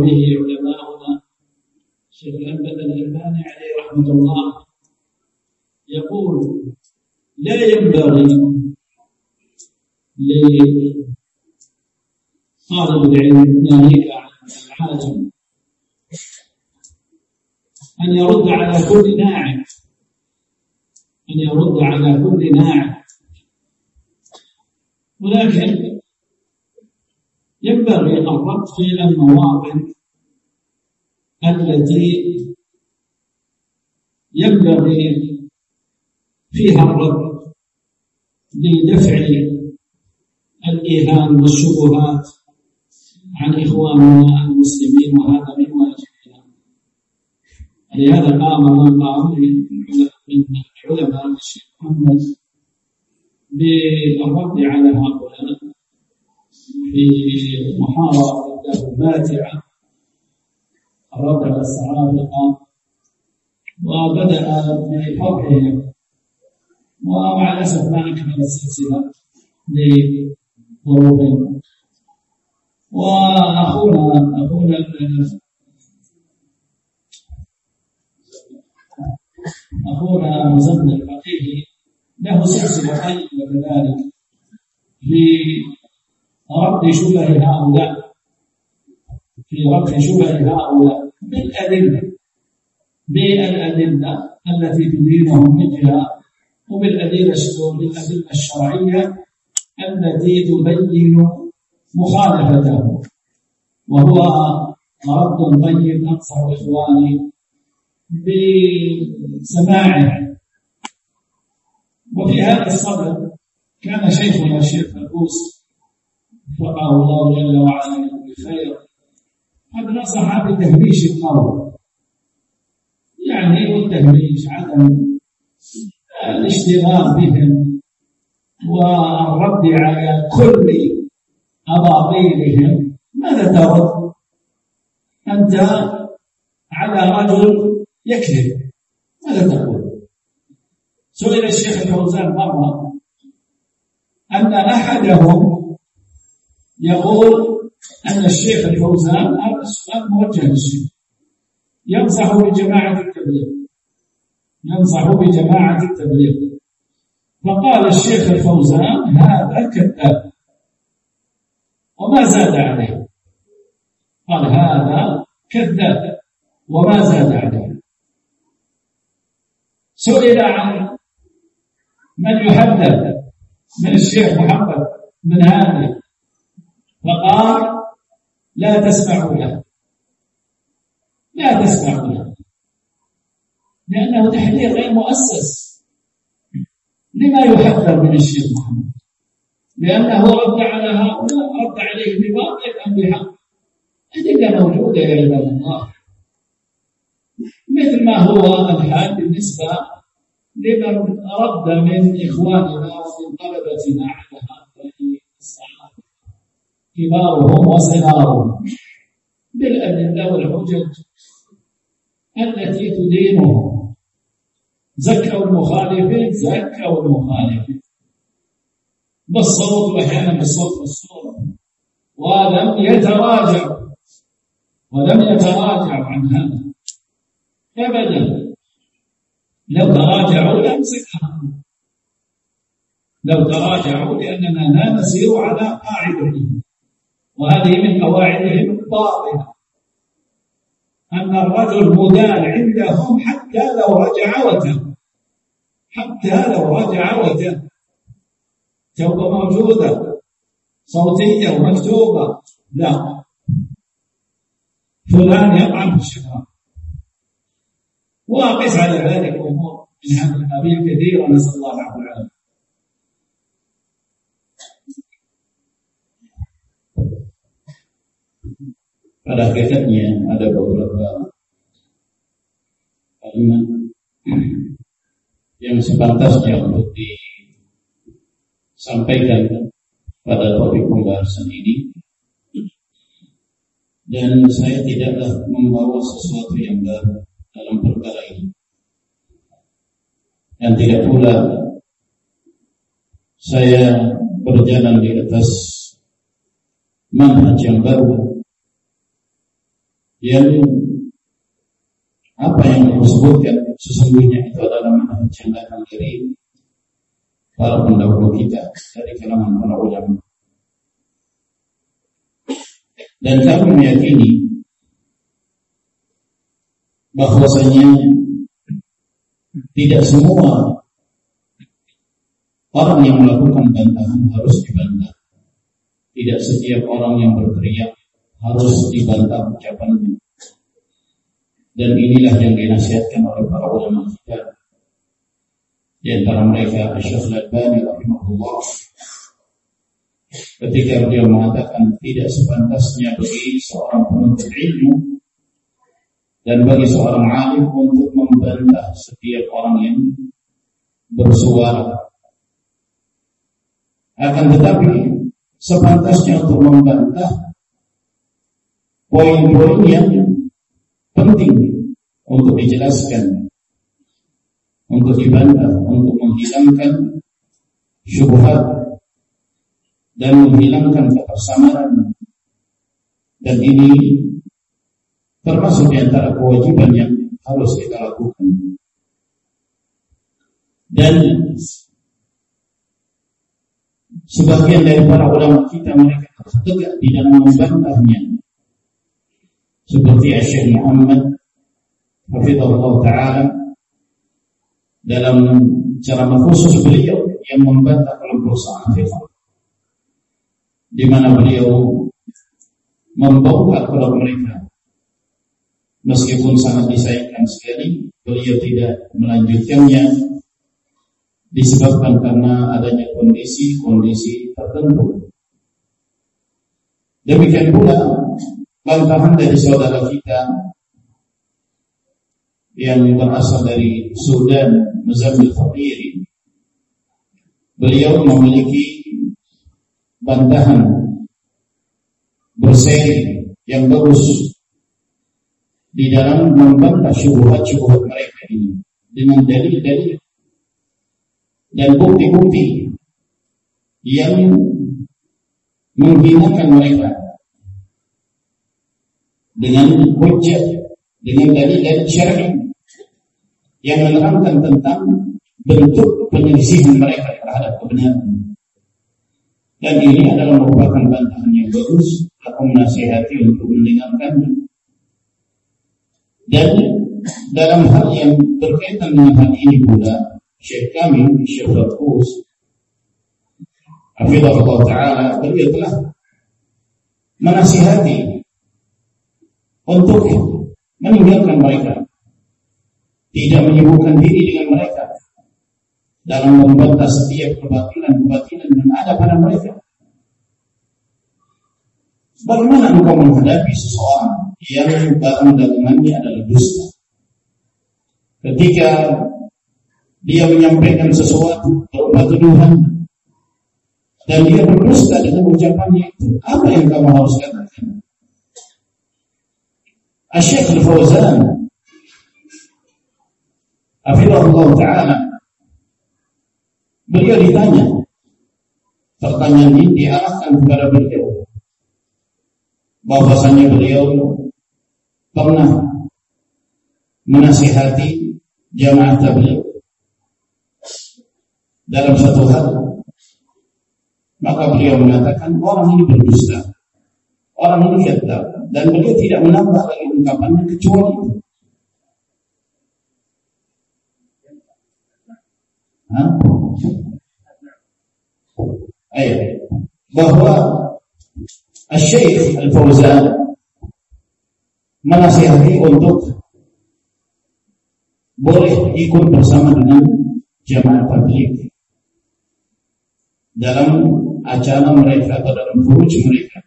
به علماؤنا. الشيخ الألباني عليه رحمة الله يقول لا ينبغي لطالب العلم ناهيك عن الحاجم أن يرد على كل ناعم أن يرد على كل ناعم ولكن ينبغي الرد في المواطن التي ينبغي فيها الرد لدفع الإيهام والشبهات عن إخواننا المسلمين وهذا من واجبنا لهذا قام من قام من علماء الشيخ محمد بالرد على هؤلاء في محاضرة له ماتعة الرد على السعادة وبدأ بفرحهم ومع الأسف ما أكمل السلسلة لظروفهم وأخونا أخونا أخونا مزمل الفقيه له سلسلة طيبة كذلك في رد شبه هؤلاء في رد شبه هؤلاء. بالأدلة بالأدلة التي تدينهم من جهة وبالأدلة بالأدلة الشرعية التي تبين مخالفته وهو رد طيب أنصح إخواني بسماعه. وفي هذا الصدد كان شيخنا الشيخ فلوس وفقه الله جل وعلا بخير قد نصح بتهميش القول يعني والتهميش عدم الاشتغال بهم والرد على كل أباطيلهم ماذا ترد؟ أنت على رجل يكذب ماذا تقول؟ سئل الشيخ الفوزان مرة أن أحدهم يقول أن الشيخ الفوزان هذا السؤال موجه للشيخ. ينصح بجماعة التبليغ. ينصح بجماعة التبليغ. فقال الشيخ الفوزان هذا كذاب. وما زاد عليه. قال هذا كذاب. وما زاد عليه. سئل عن من يحدث من الشيخ محمد بن هادي فقال لا تسمعوا له. لا تسمعوا له. لأنه تحذير غير مؤسس لما يحذر من الشيخ محمد. لأنه رد على هؤلاء رد عليه بباطل أم بحق؟ أدلة موجودة يا عباد الله. مثل ما هو الحال بالنسبة لمن رد من إخواننا ومن طلبتنا على الصحابة كبارهم وصغارهم بالأدلة والحجج التي تدينهم زكوا المخالفين زكوا المخالفين بالصوت واحيانا بالصوت والصورة. ولم يتراجع. ولم يتراجع عن هذا. أبدا. لو تراجعوا لامسكها لو تراجعوا لأننا لا نسير على قاعدتهم وهذه من قواعدهم الباطله أن الرجل مدان عندهم حتى لو رجع وتاب حتى لو رجع وتاب توبة موجودة. صوتية ومكتوبة. لا. فلان يطعن في الشفاء. وقس على ذلك أمور من هذا القبيل كثيرة نسأل الله العفو pada hakikatnya ada beberapa kalimat yang sepantasnya untuk disampaikan pada topik pembahasan ini. Dan saya tidaklah membawa sesuatu yang baru dalam perkara ini. Dan tidak pula saya berjalan di atas manhaj yang baru yang apa yang aku sebutkan sesungguhnya itu adalah manhaj yang datang dari para pendahulu kita dari kalangan para ulama. Dan kami meyakini bahwasanya tidak semua orang yang melakukan bantahan harus dibantah. Tidak setiap orang yang berteriak harus dibantah ucapannya. Dan inilah yang dinasihatkan oleh para ulama kita. Di antara mereka Syekh Al-Albani rahimahullah ketika beliau mengatakan tidak sepantasnya bagi seorang penuntut ilmu dan bagi seorang alim untuk membantah setiap orang yang bersuara. Akan tetapi sepantasnya untuk membantah poin-poin yang penting untuk dijelaskan, untuk dibantah, untuk menghilangkan syubhat dan menghilangkan kebersamaran. Dan ini termasuk di antara kewajiban yang harus kita lakukan. Dan sebagian dari para ulama kita mereka tegak di membantahnya seperti Syekh Muhammad Hafizahullah Ta'ala dalam ceramah khusus beliau yang membantah kelompok Sa'afifah di mana beliau membongkar kelompok mereka. Meskipun sangat disayangkan sekali beliau tidak melanjutkannya disebabkan karena adanya kondisi-kondisi tertentu. Demikian pula bantahan dari saudara kita yang berasal dari Sudan, Muzamil Fakiri. Beliau memiliki bantahan berseri yang bagus di dalam membantah syubhat-syubhat mereka ini dengan dalil-dalil dan bukti-bukti yang menghinakan mereka dengan hujjah, dengan dalil-dalil syar'i yang menerangkan tentang bentuk penyelisihan mereka terhadap kebenaran. Dan ini adalah merupakan bantahan yang bagus. Aku menasihati untuk mendengarkannya. Dan dalam hal yang berkaitan dengan hal ini pula, Syekh kami, Syekh Rakus, Hafizahullah Ta'ala, beliau telah menasihati untuk meninggalkan mereka, tidak menyibukkan diri dengan mereka dalam membantah setiap kebatilan-kebatilan yang ada pada mereka. Bagaimana engkau menghadapi seseorang yang barang dagangannya adalah dusta? Ketika dia menyampaikan sesuatu berupa tuduhan dan dia berdusta dengan ucapannya itu, apa yang kamu harus katakan? Asyik Al-Fauzan Hafizahullah Ta'ala. Beliau ditanya Pertanyaan ini diarahkan kepada beliau. Bahwasanya beliau pernah menasihati jamaah tabligh dalam satu hal. Maka beliau mengatakan orang ini berdusta orang ini kata dan beliau tidak menambah lagi ungkapannya kecuali itu. Hah? Ayo. Bahwa Syekh Al-Fauzan menasihati untuk boleh ikut bersama dengan jamaah tabligh dalam acara mereka atau dalam furuj mereka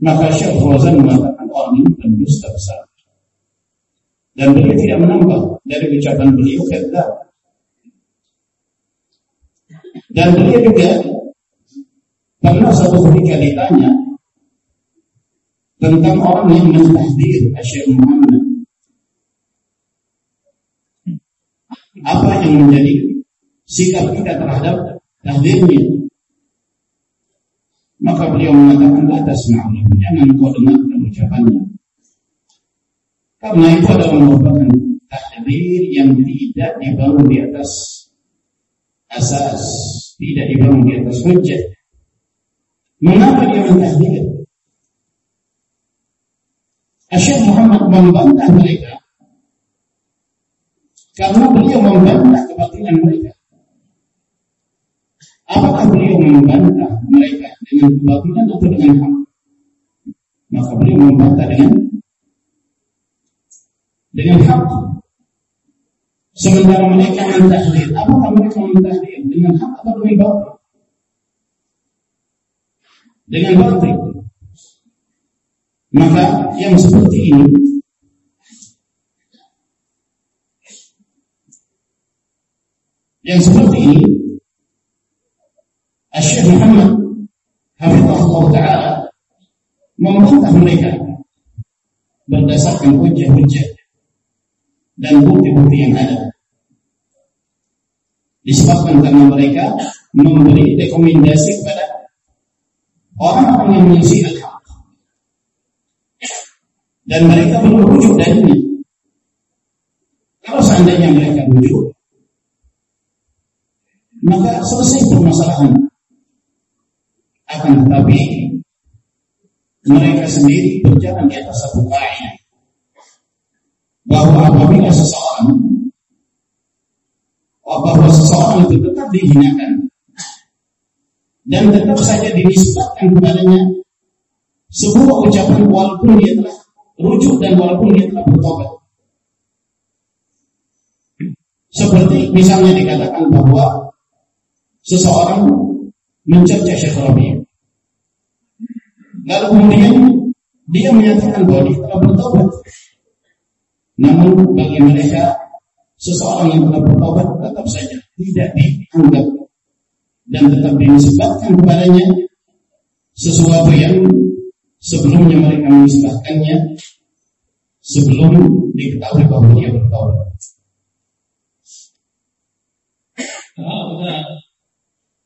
Maka Syekh Fauzan mengatakan orang ini pendusta besar. Dan beliau tidak menambah dari ucapan beliau kata. Dan beliau juga pernah satu ketika ditanya tentang orang yang mentahdir Syekh Muhammad. Apa yang menjadi sikap kita terhadap tahdirnya? Maka beliau mengatakan atas tasma'u jangan kau dengarkan ucapannya. Karena itu adalah merupakan tahdir yang tidak dibangun di atas asas, tidak dibangun di atas hujah. Mengapa dia mentahdir? Asyik Muhammad membantah mereka karena beliau membantah kebatilan mereka. Apakah beliau membantah mereka dengan kebatilan atau dengan hak? Maka beliau membantah dengan dengan hak. Sementara mereka mentahdir, apakah mereka mentahdir dengan hak atau dengan batil? Dengan batil. Maka yang seperti ini yang seperti ini Syekh Muhammad Hafizahullah Ta'ala membantah mereka berdasarkan hujah-hujah dan bukti-bukti yang ada. Disebabkan karena mereka memberi rekomendasi kepada orang-orang yang mengisi al-haq. Dan mereka belum rujuk darinya. Kalau seandainya mereka rujuk, maka selesai permasalahan. Akan tetapi mereka sendiri berjalan di atas satu kaidah bahwa apabila seseorang bahwa seseorang itu tetap dihinakan dan tetap saja dinisbatkan kepadanya sebuah ucapan walaupun dia telah rujuk dan walaupun dia telah bertobat. Seperti misalnya dikatakan bahwa seseorang mencerca Syekh Rabi. Lalu kemudian dia menyatakan bahwa dia telah bertobat. Namun bagi mereka seseorang yang telah bertobat tetap saja tidak dianggap dan tetap dinisbatkan kepadanya sesuatu yang sebelumnya mereka menisbatkannya sebelum diketahui bahwa dia bertobat.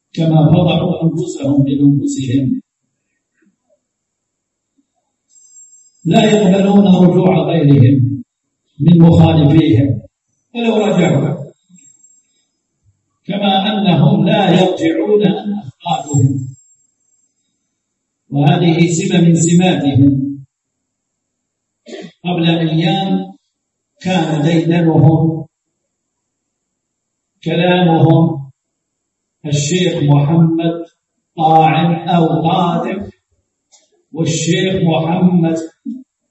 كما فضحوا أنفسهم بأنفسهم لا يقبلون رجوع غيرهم من مخالفيهم. ولو رجعوا كما أنهم لا يرجعون عن أخطائهم وهذه سمة من سماتهم. قبل أيام كان ديدنهم كلامهم الشيخ محمد طاعن أو قادم والشيخ محمد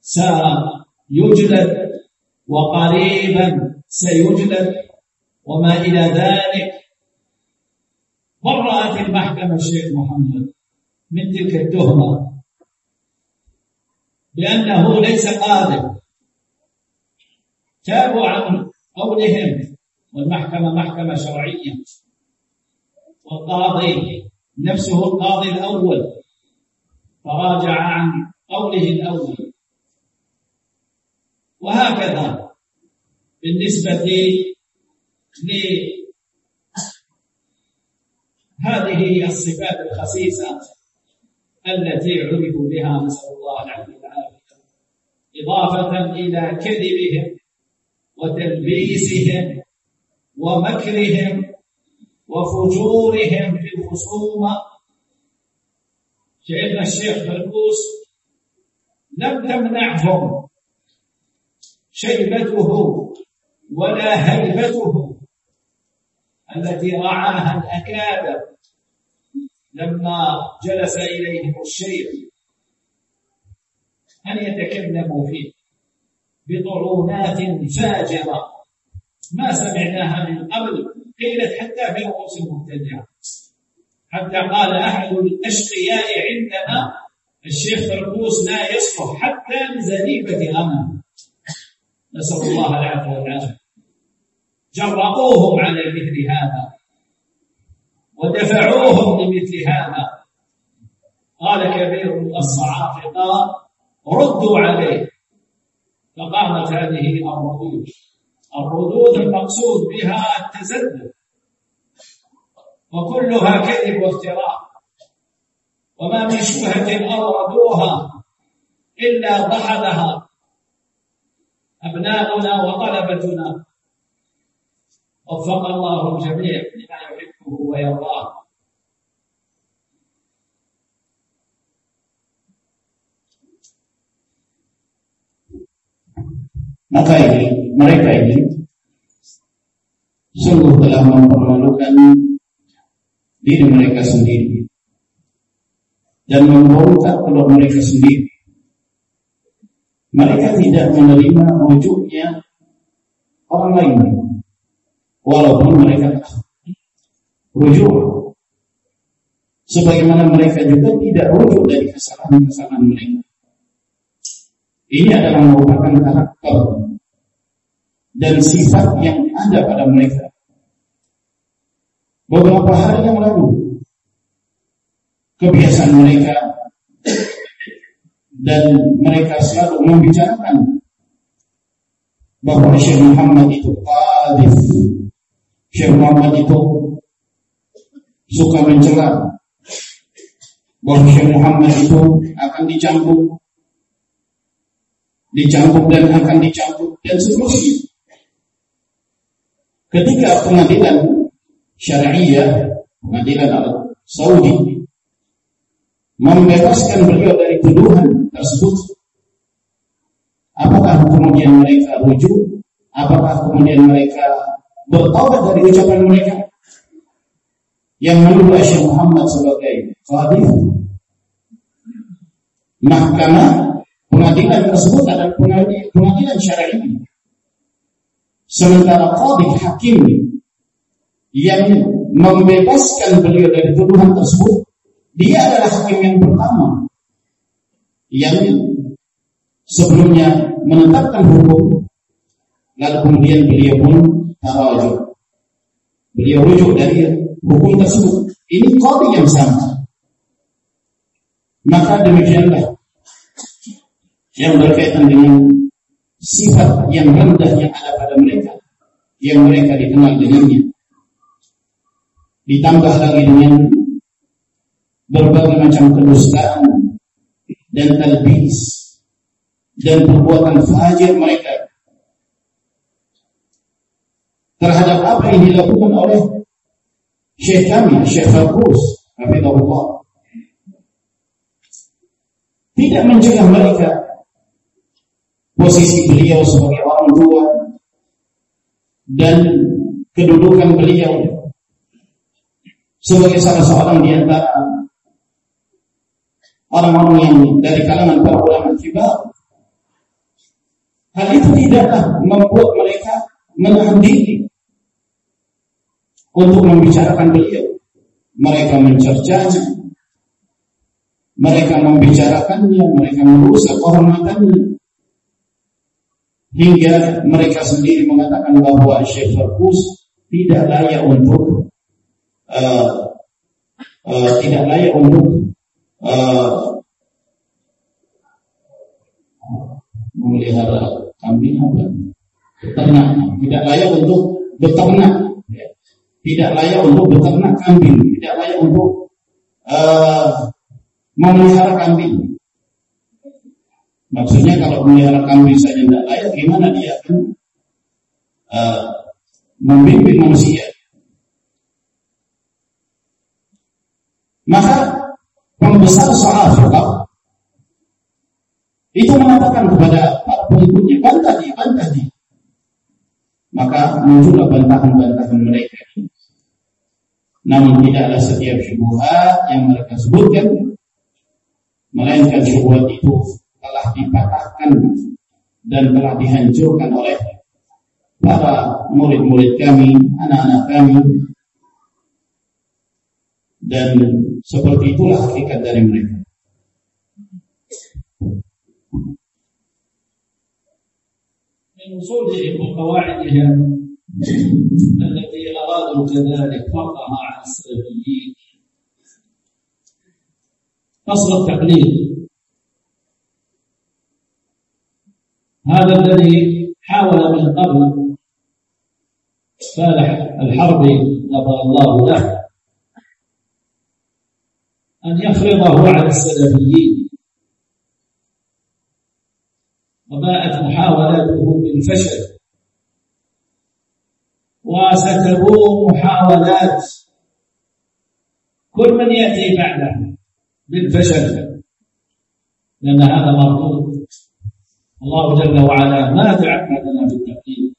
سيجلد وقريبا سيجلد وما إلى ذلك. برأت المحكمة الشيخ محمد من تلك التهمة بأنه ليس قادر تابوا عن قولهم والمحكمة محكمة شرعية والقاضي نفسه القاضي الأول تراجع عن قوله الأول. وهكذا. بالنسبة لهذه الصفات الخسيسة التي عرفوا بها نسأل الله العافية إضافة إلى كذبهم وتلبيسهم ومكرهم وفجورهم في الخصومة. شيخنا الشيخ فلوس لم تمنعهم شيبته ولا هيبته التي رعاها الأكابر لما جلس إليهم الشيخ. أن يتكلموا فيه بطعونات فاجرة؟ ما سمعناها من قبل قيلت حتى في رؤوس المبتدعة حتى قال أحد الأشقياء عندنا الشيخ فرقوس لا يصلح حتى لزريبة أمل نسأل الله العفو والعافية. جرؤوهم على مثل هذا ودفعوهم لمثل هذا. قال كبير الصعافقة ردوا عليه. فقامت هذه الردود. الردود المقصود بها التزلف وكلها كذب وافتراء. وما من شبهة أوردوها إلا ضحدها أبناؤنا وطلبتنا وفق الله الجميع لما يحبه ويرضاه Maka ini, mereka ini sungguh telah mempermalukan diri mereka sendiri dan membongkar kalau mereka sendiri. Mereka tidak menerima wujudnya orang lain, walaupun mereka rujuk. Sebagaimana mereka juga tidak rujuk dari kesalahan-kesalahan mereka. Ini adalah merupakan karakter dan sifat yang ada pada mereka. Beberapa hari yang lalu, kebiasaan mereka dan mereka selalu membicarakan bahwa Syekh Muhammad itu qadif. Syekh Muhammad itu suka mencela bahwa Syekh Muhammad itu akan dicampur dicampur dan akan dicampur dan seterusnya. Ketika pengadilan syariah, pengadilan al Saudi membebaskan beliau dari tuduhan tersebut, apakah kemudian mereka rujuk? Apakah kemudian mereka bertaubat dari ucapan mereka yang menuduh Syekh Muhammad sebagai qadhi? Mahkamah Pengadilan tersebut adalah pengadilan, pengadilan syar'i. Sementara qadhi hakim yang membebaskan beliau dari tuduhan tersebut, dia adalah hakim yang pertama yang sebelumnya menetapkan hukum, lalu kemudian beliau pun tarajuk. Beliau rujuk dari hukum tersebut. Ini qadhi yang sama. Maka demikianlah yang berkaitan dengan sifat yang rendah yang ada pada mereka yang mereka dikenal dengannya ditambah lagi dengan berbagai macam kedustaan dan talbis dan perbuatan fajir mereka terhadap apa yang dilakukan oleh Syekh kami, Syekh Fakus, Hafizahullah. Tidak mencegah mereka posisi beliau sebagai orang tua dan kedudukan beliau sebagai salah seorang di antara orang-orang yang dari kalangan para ulama kibar. Hal itu tidaklah membuat mereka menahan diri untuk membicarakan beliau. Mereka mencercanya, mereka membicarakannya, mereka merusak kehormatannya hingga mereka sendiri mengatakan bahwa Syekh Farkus tidak layak untuk uh, uh, tidak layak untuk uh, memelihara kambing apa? Beternak. Tidak layak untuk beternak. Ya. tidak layak untuk beternak kambing. Tidak layak untuk uh, memelihara kambing. Maksudnya kalau melihara kambing saja tidak layak, gimana dia akan uh, membimbing manusia? Maka pembesar soal Sahaba itu mengatakan kepada para pengikutnya, bantah dia, bantah dia. Maka muncullah bantahan-bantahan mereka. Namun tidak ada setiap syubhat yang mereka sebutkan, melainkan syubhat itu telah dipatahkan dan telah dihancurkan oleh para murid-murid kami, anak-anak kami, Dan seperti itulah hakikat dari mereka. وصولهم وقواعدهم التي أرادوا كذلك فرضها على السلفيين أصل التقليد هذا الذي حاول من قبل صالح الحربي غفر الله له أن يفرضه على السلفيين. وباءت محاولاته بالفشل. وستبوء محاولات. كل من يأتي بعده بالفشل. لأن هذا مردود الله جل وعلا ما تعبدنا بالتقليد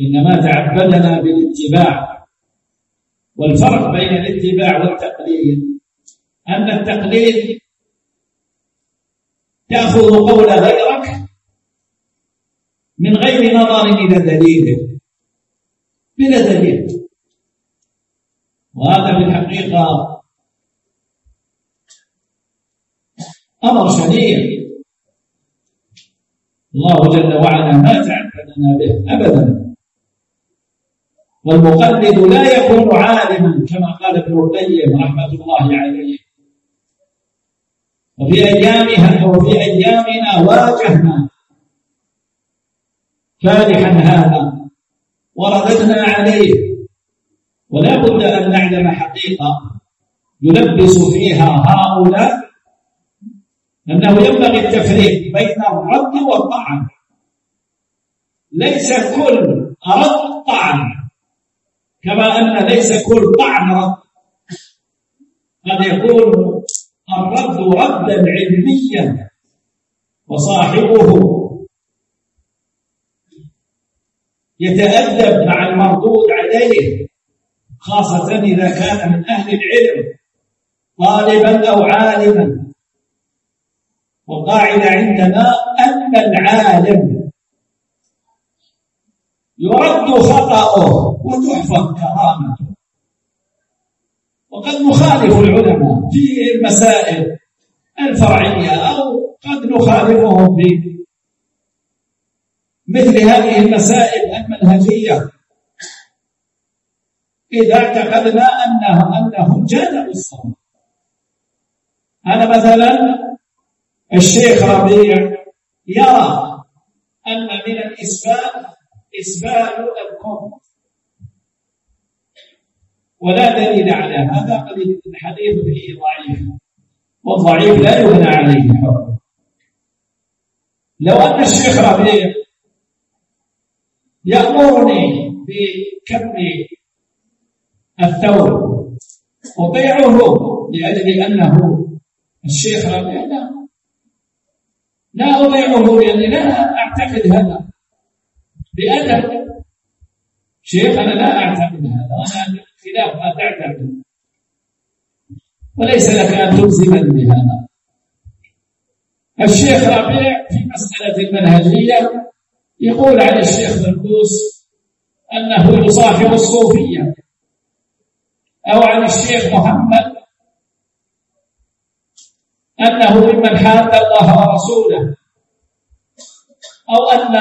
إنما تعبدنا بالاتباع. والفرق بين الاتباع والتقليد أن التقليد تأخذ قول غيرك من غير نظر إلى دليله بلا دليل. وهذا في الحقيقة أمر شنيع. الله جل وعلا ما تعبدنا به أبدا. والمقلد لا يكون عالما كما قال ابن القيم رحمة الله عليه. وفي أيامها وفي أيامنا واجهنا. فالحا هذا. ورددنا عليه. ولا بد أن نعلم حقيقة. يلبس فيها هؤلاء أنه ينبغي التفريق بين الرد والطعن. ليس كل رد طعن. كما أن ليس كل طعن رد. قد يكون الرد ردا علميا وصاحبه. يتأدب مع المردود عليه خاصة إذا كان من أهل العلم طالبا أو عالما. والقاعدة عندنا أن العالم يرد خطأه وتحفظ كرامته. وقد نخالف العلماء في المسائل الفرعية أو قد نخالفهم في مثل هذه المسائل المنهجية. إذا اعتقدنا أنه أنهم جانبوا الصواب أنا مثلا الشيخ ربيع يرى أن من الإسبال إسبال الكون. ولا دليل على هذا قد الحديث فيه ضعيف والضعيف لا يبنى عليه حكم لو أن الشيخ ربيع يأمرني بكم الثوب أطيعه لأجل أنه الشيخ ربيع لا. لا أطيعه لأني لا أعتقد هذا. بأدب شيخ أنا لا أعتقد هذا. أنا خلاف ما تعتقد وليس لك أن تلزمني بهذا. الشيخ ربيع في مسألة المنهجية يقول عن الشيخ بلقوس أنه يصاحب الصوفية أو عن الشيخ محمد أنه ممن حاد الله ورسوله أو أن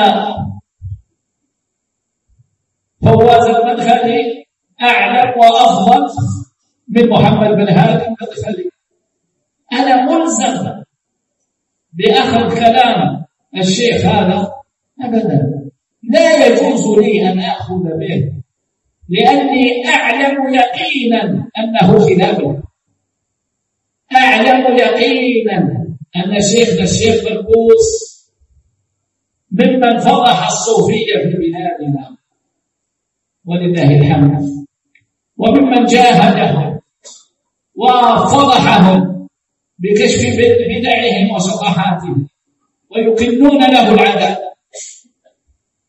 فواز المدخلي أعلم وأفضل من محمد بن هادي المدخلي أنا ملزم بأخذ كلام الشيخ هذا أبدا. لا يجوز لي أن أخذ به لأني أعلم يقينا أنه خلافه أعلم يقينا أن شيخنا الشيخ برقوس ممن فضح الصوفية في بلادنا. ولله الحمد. وممن جاهدهم وفضحهم بكشف بدعهم وصفحاتهم ويكنون له العذاب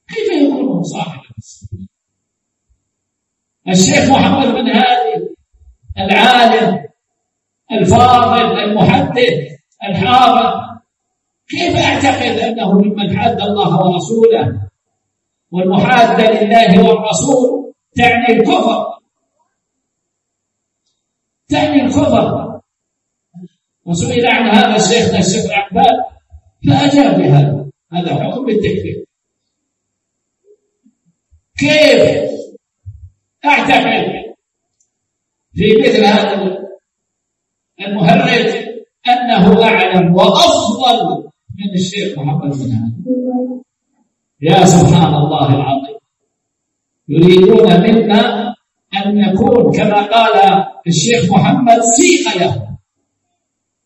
كيف يكون صاحب الشيخ محمد بن هادي العالم الفاضل المحدث الحافظ كيف أعتقد أنه ممن حاد الله ورسوله والمحاده لله والرسول تعني الكفر؟ تعني الكفر وسئل عن هذا الشيخ الشيخ العباد فأجاب بهذا. هذا حكم بالتكفير كيف أعتقد في مثل هذا المهرج أنه أعلم وأفضل من الشيخ محمد بن يا سبحان الله العظيم. يريدون منا أن نكون كما قال الشيخ محمد سيق له.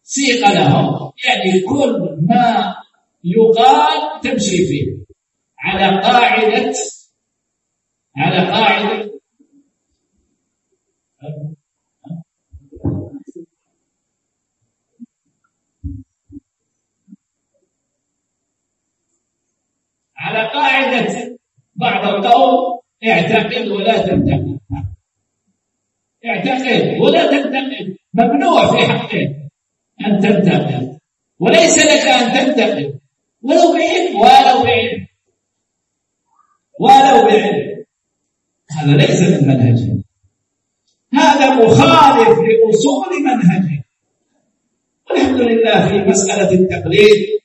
سيق له. يعني كل ما يقال تمشي فيه. على قاعدة على قاعدة. على قاعدة بعض القوم اعتقد ولا تنتقد اعتقد ولا تنتقد. ممنوع في حقك. أن تنتقد. وليس لك أن تنتقد. ولو بعلم. ولو بعلم. ولو بعلم. هذا ليس من منهجه هذا مخالف لأصول منهجه والحمد لله في مسألة التقليد.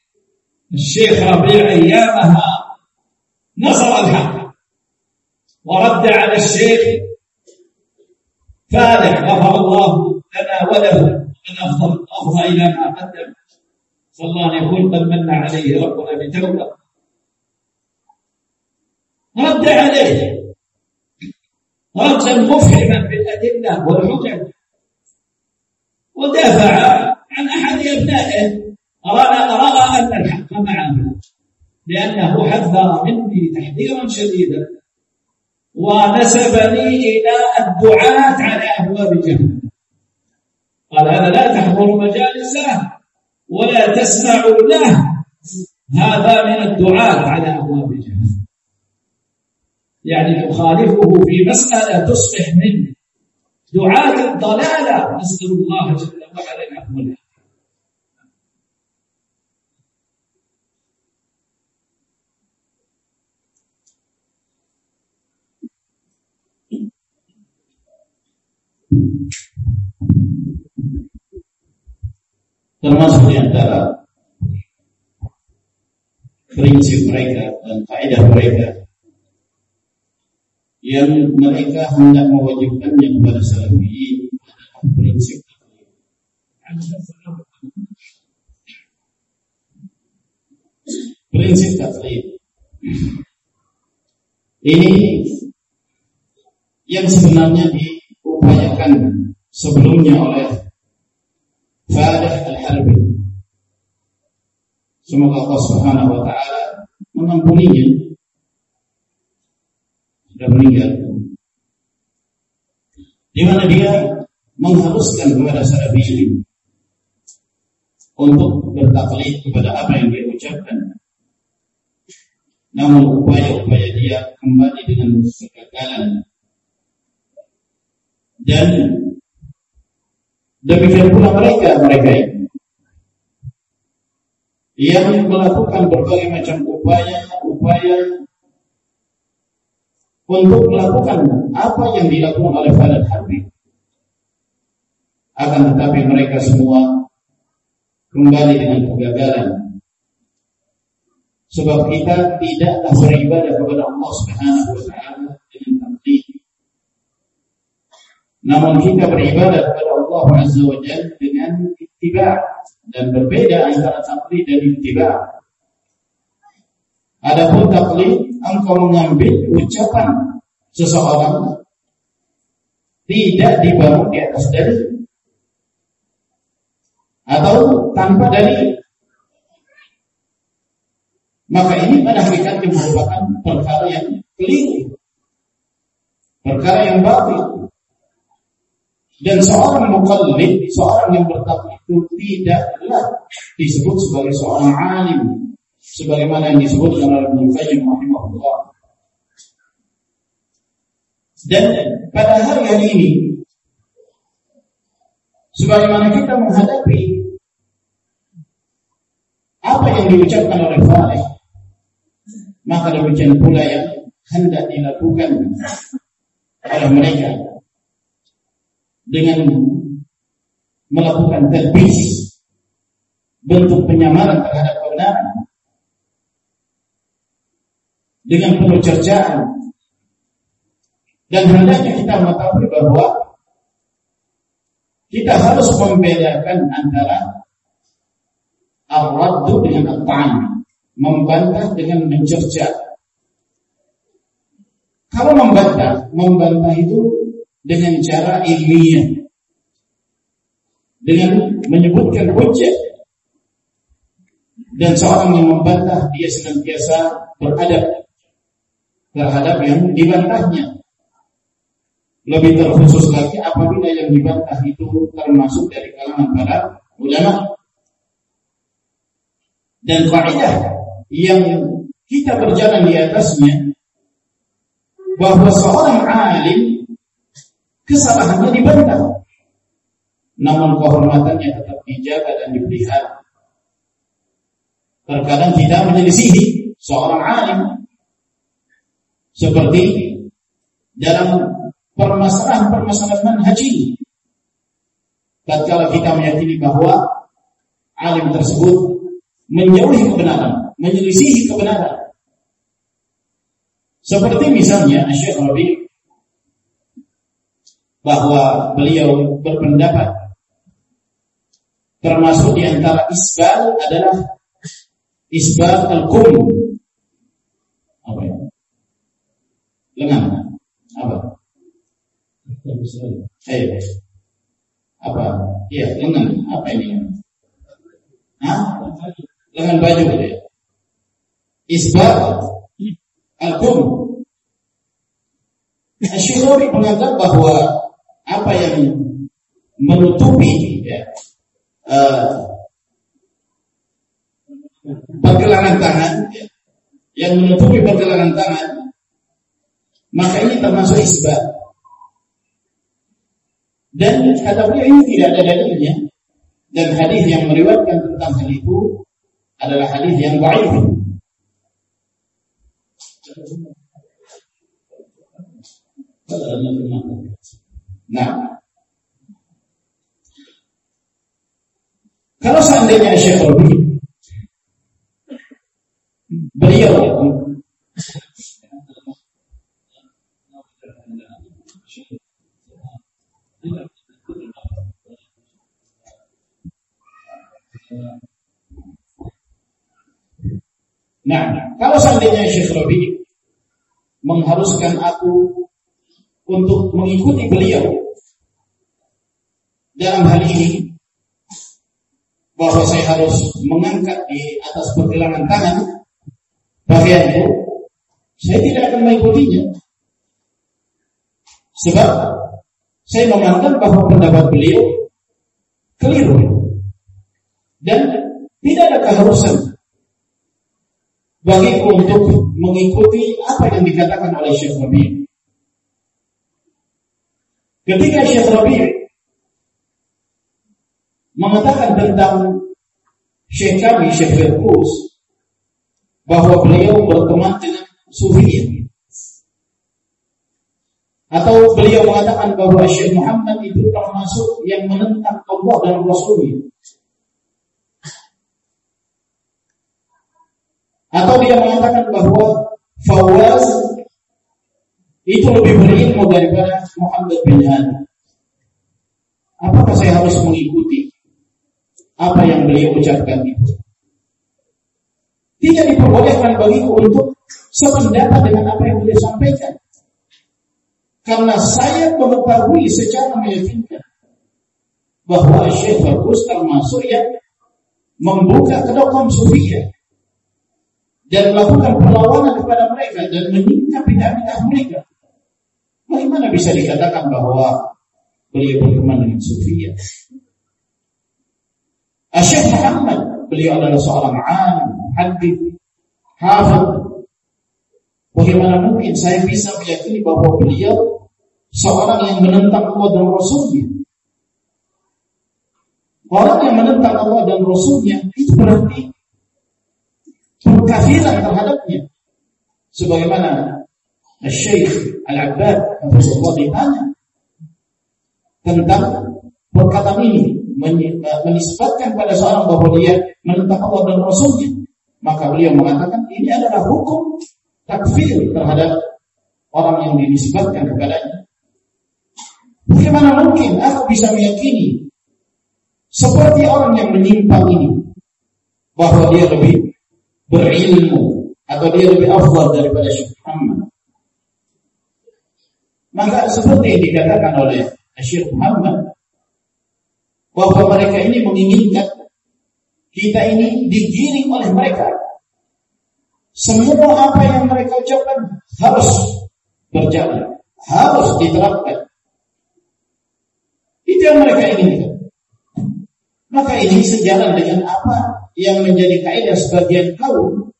الشيخ ربيع أيامها نصر الحق. ورد على الشيخ فالح غفر الله لنا وله من أفضل أفضى إلى ما قدم. صلى الله أن يكون قد من عليه ربنا بتوبة. رد عليه. ردا مفهما بالأدلة والحجج ودافع عن أحد أبنائه. رأى أن الحق معه. لأنه حذر مني تحذيرا شديدا. ونسبني إلى الدعاة على أبواب جهنم. قال هذا لا تحضر مجالسه ولا تسمع له. هذا من الدعاة على أبواب جهنم. يعني تخالفه في مسألة تصبح من دعاة الضلالة نسأل الله جل وعلا العفو termasuk di antara prinsip mereka dan kaidah mereka yang mereka hendak mewajibkannya kepada salafiyin adalah prinsip prinsip taklid. Ini yang sebenarnya diupayakan sebelumnya oleh Fadah Al-Harbi. Semoga Allah Subhanahu wa taala mengampuninya. Sudah meninggal. Di mana dia mengharuskan kepada salafiyin untuk bertaklid kepada apa yang dia ucapkan. Namun upaya-upaya dia kembali dengan kegagalan dan Demikian pula mereka mereka ini yang melakukan berbagai macam upaya-upaya untuk melakukan apa yang dilakukan oleh Farad Harbi. Akan tetapi mereka semua kembali dengan kegagalan. Sebab kita tidaklah beribadah kepada Allah Subhanahu wa taala dengan taklid. Namun kita beribadah kepada Allah Azza wa Jalla dengan ittiba dan berbeda antara taklid dan ittiba. Adapun taklid engkau mengambil ucapan seseorang tidak dibangun di atas dalil atau tanpa dalil. Maka ini pada hakikatnya merupakan perkara yang keliru. Perkara yang batil. Dan seorang mukallid, seorang yang bertaklid itu tidaklah disebut sebagai seorang alim sebagaimana yang disebut oleh Ibnu Qayyim rahimahullah. Dan pada hari hari ini sebagaimana kita menghadapi apa yang diucapkan oleh Faleh maka demikian pula yang hendak dilakukan oleh mereka dengan melakukan telbis bentuk penyamaran terhadap kebenaran dengan penuh cercaan Dan hendaknya kita mengetahui bahwa kita harus membedakan antara ar-raddu dengan at membantah dengan mencerca. Kalau membantah, membantah itu dengan cara ilmiah. Dengan menyebutkan hujah dan seorang yang membantah dia senantiasa beradab terhadap yang dibantahnya. Lebih terkhusus lagi apabila yang dibantah itu termasuk dari kalangan para ulama. Dan kaidah yang kita berjalan di atasnya bahwa seorang alim kesalahannya dibantah. Namun kehormatannya tetap dijaga dan dipelihara. Terkadang tidak menyelisihi seorang alim seperti dalam permasalahan-permasalahan manhaj ini. Tatkala kita meyakini bahwa alim tersebut menjauhi kebenaran, menyelisihi kebenaran. Seperti misalnya Syekh Rabi bahwa beliau berpendapat termasuk di antara isbal adalah isbal al-kum. Apa ya? lengan. Apa? Eh apa? Iya lengan. Apa ini? Hah? lengan baju ya? Isbat al-kum. Asyikori menganggap bahwa apa yang menutupi ya, uh, pergelangan tangan ya, yang menutupi pergelangan tangan maka ini termasuk isbat. Dan kata beliau ini tidak ada dalilnya. Dan hadis yang meriwayatkan tentang hal itu adalah hadis yang baik. Nah, kalau seandainya Syekh Rabi beliau Nah, kalau seandainya Syekh Rabi mengharuskan aku untuk mengikuti beliau dalam hal ini bahwa saya harus mengangkat di atas pergelangan tangan bagian itu, saya tidak akan mengikutinya. Sebab saya memandang bahwa pendapat beliau keliru dan tidak ada keharusan bagiku untuk mengikuti apa yang dikatakan oleh Syekh Rabi. Ketika Syekh Rabi mengatakan tentang Syekh kami, Syekh Firkus, bahwa beliau berteman dengan Sufiyah. Atau beliau mengatakan bahwa Syekh Muhammad itu termasuk yang menentang Allah dan Rasulnya. Atau dia mengatakan bahwa itu lebih berilmu daripada Muhammad bin Ali. Apakah saya harus mengikuti apa yang beliau ucapkan itu? Tidak diperbolehkan bagiku untuk sependapat dengan apa yang beliau sampaikan. Karena saya mengetahui secara meyakinkan bahwa Syekh Bagus termasuk yang membuka kedokong sufiyah dan melakukan perlawanan kepada mereka dan menyingkap bid'ah-bid'ah mereka. Bagaimana bisa dikatakan bahwa beliau berteman dengan Sufiyah? Asyik Muhammad, beliau adalah seorang alim, hadith, hafid. Bagaimana mungkin saya bisa meyakini bahwa beliau seorang yang menentang Allah dan Rasulnya? Orang yang menentang Allah dan Rasulnya itu berarti kafiran terhadapnya. Sebagaimana Syekh Al-Abbad Rasulullah ditanya tentang perkataan ini menisbatkan pada seorang bahwa dia menentang Allah dan Rasulnya maka beliau mengatakan ini adalah hukum takfir terhadap orang yang dinisbatkan kepadanya. Bagaimana mungkin aku bisa meyakini seperti orang yang menyimpang ini bahwa dia lebih berilmu atau dia lebih afdal daripada Syekh Muhammad. Maka seperti yang dikatakan oleh Syekh Muhammad bahwa mereka ini menginginkan kita ini digiring oleh mereka. Semua apa yang mereka ucapkan harus berjalan, harus diterapkan. Itu yang mereka inginkan. Maka ini sejalan dengan apa yang menjadi kaidah sebagian kaum.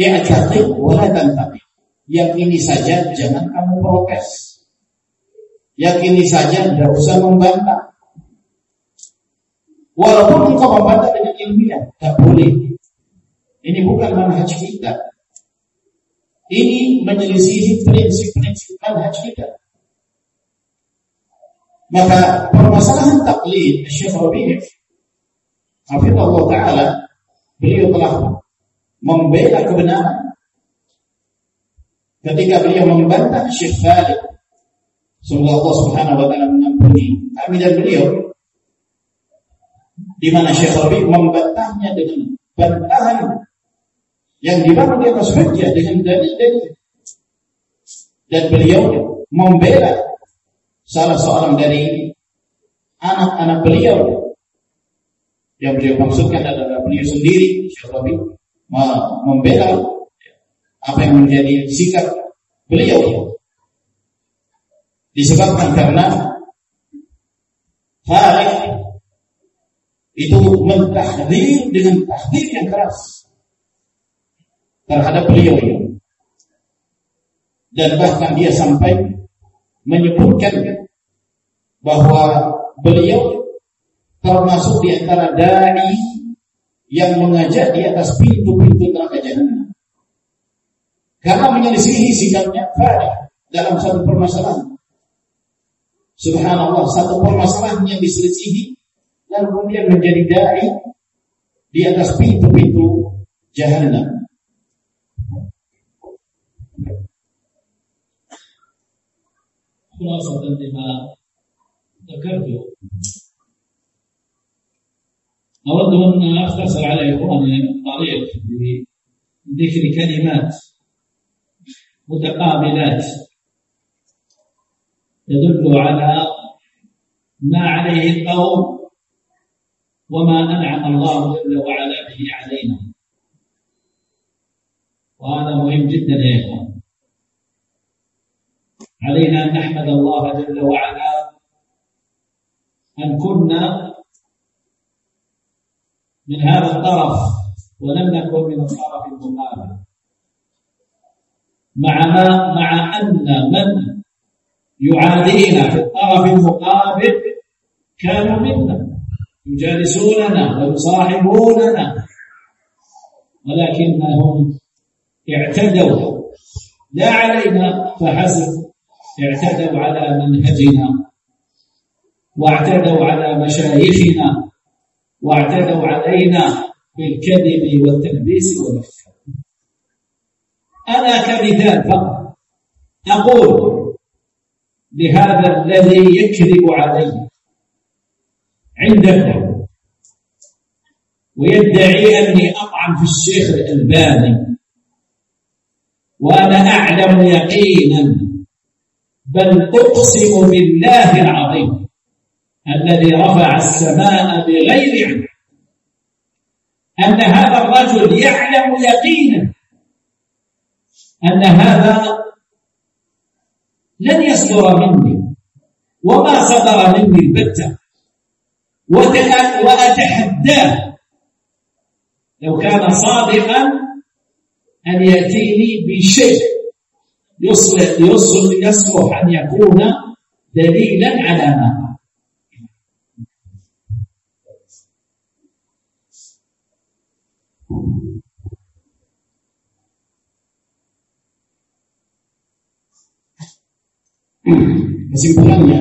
I'taqid wala tantabi. Yang ini saja jangan kamu protes. Yang ini saja tidak usah membantah. Walaupun engkau membantah dengan ilmiah, tak boleh. Ini bukan manhaj kita. Ini menyelisihi prinsip-prinsip manhaj kita. Maka permasalahan taklid Syekh Rabi' Hafizullah Ta'ala beliau telah membela kebenaran ketika beliau membantah Syekh Khalid semoga Allah Subhanahu wa taala mengampuni kami dan beliau. Di mana Syekh Rabi membantahnya dengan bantahan yang dibangun di atas hujjah dengan dalil-dalil. Dan beliau membela salah seorang dari anak-anak beliau. Yang beliau maksudkan adalah beliau sendiri Syekh membela apa yang menjadi sikap beliau disebabkan karena Farid itu mentahdir dengan tahdir yang keras terhadap beliau dan bahkan dia sampai menyebutkan bahwa beliau termasuk di antara dai yang mengajak di atas pintu-pintu neraka jahanam. Karena menyelisihi sikapnya Farah dalam satu permasalahan. Subhanallah, satu permasalahan yang diselisihi dan kemudian menjadi dai di atas pintu-pintu jahanam. خلاصة لما ذكرت أود أن أختصر على إخواني الطريق بذكر كلمات متقابلات تدل على ما عليه القوم وما أنعم الله جل وعلا به علينا. وهذا مهم جدا يا إخوان. علينا أن نحمد الله جل وعلا أن كنا من هذا الطرف ولم نكن من الطرف المقابل مع ما مع أن من يعادينا في الطرف المقابل كانوا منا. يجالسوننا ويصاحبوننا. ولكنهم اعتدوا. لا علينا فحسب. اعتدوا على منهجنا. واعتدوا على مشايخنا. واعتدوا علينا بالكذب والتلبيس والإفكار أنا كمثال فقط. أقول لهذا الذي يكذب علي عندكم ويدعي أني أطعن في الشيخ الألباني وأنا أعلم يقينا بل أقسم بالله العظيم الذي رفع السماء بغير علم أن هذا الرجل يعلم يقينا. أن هذا لن يصدر مني وما صدر مني البتة. وأتحداه. لو كان صادقا أن يأتيني بشيء يصلح يصلح يصلح أن يكون دليلا على ما Kesimpulannya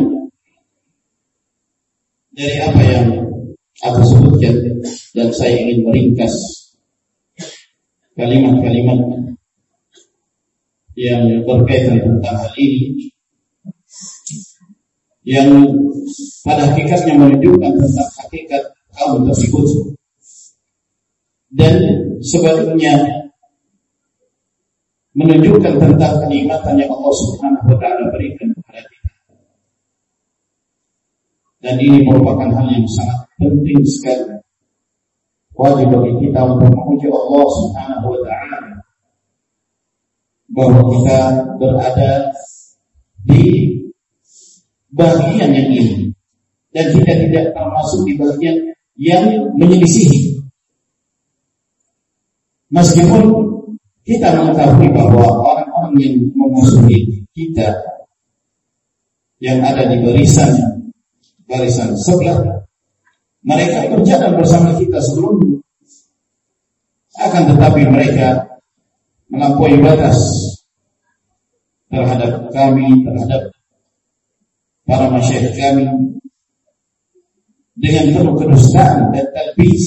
dari apa yang aku sebutkan dan saya ingin meringkas kalimat-kalimat yang berkaitan tentang hal ini yang pada hakikatnya menunjukkan tentang hakikat kaum tersebut. Dan sebaliknya menunjukkan tentang kenikmatan yang Allah Subhanahu wa taala berikan kepada kita. Dan ini merupakan hal yang sangat penting sekali. Wajib bagi kita untuk memuji Allah Subhanahu wa taala bahwa kita berada di bagian yang ini dan kita tidak termasuk di bagian yang menyelisihi. Meskipun kita mengetahui bahwa orang-orang yang memusuhi kita yang ada di barisan barisan sebelah. Mereka berjalan bersama kita sebelumnya akan tetapi mereka melampaui batas terhadap kami terhadap para masyarakat kami dengan penuh kedustaan dan talbis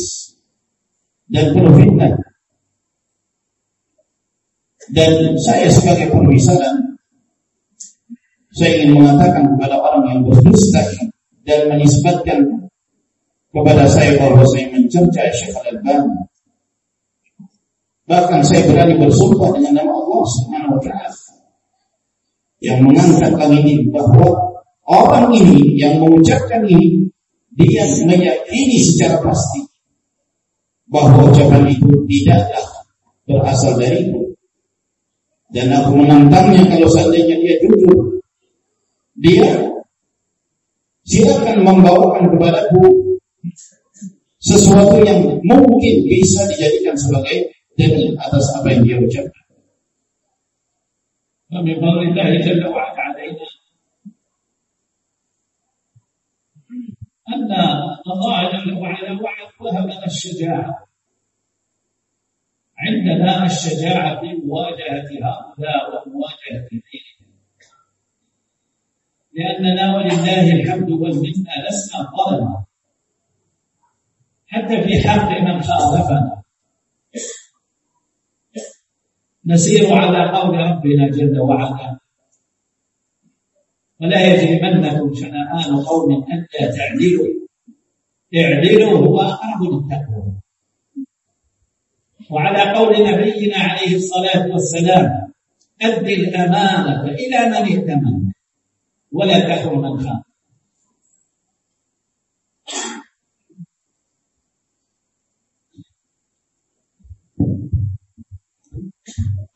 dan penuh fitnah. Dan saya sebagai permisalan, saya ingin mengatakan kepada orang yang berdusta dan menisbatkan kepada saya bahwa saya mencerca Syekh Al-Albani. Bahkan saya berani bersumpah dengan nama Allah Subhanahu wa taala yang mengangkat kali ini bahwa orang ini yang mengucapkan ini dia meyakini secara pasti bahwa ucapan itu tidaklah berasal dari dan aku menantangnya kalau seandainya dia jujur. Dia silakan membawakan kepadaku sesuatu yang mungkin bisa dijadikan sebagai dalil atas apa yang dia ucapkan. ومن فضل الله جل وعلا علينا أن الله جل وعلا وهبنا الشجاعة عندنا الشجاعة في مواجهة هؤلاء ومواجهة غيرهم لأننا ولله الحمد والمنة لسنا ظلما. حتى في حق من خالفنا نسير على قول ربنا جل وعلا. ولا يجرمنكم شنآن قوم أن لا تعدلوا اعدلوا هو أقرب للتقوى. وعلى قول نبينا عليه الصلاة والسلام أد الأمانة إلى من ائتمن ولا تخر من خان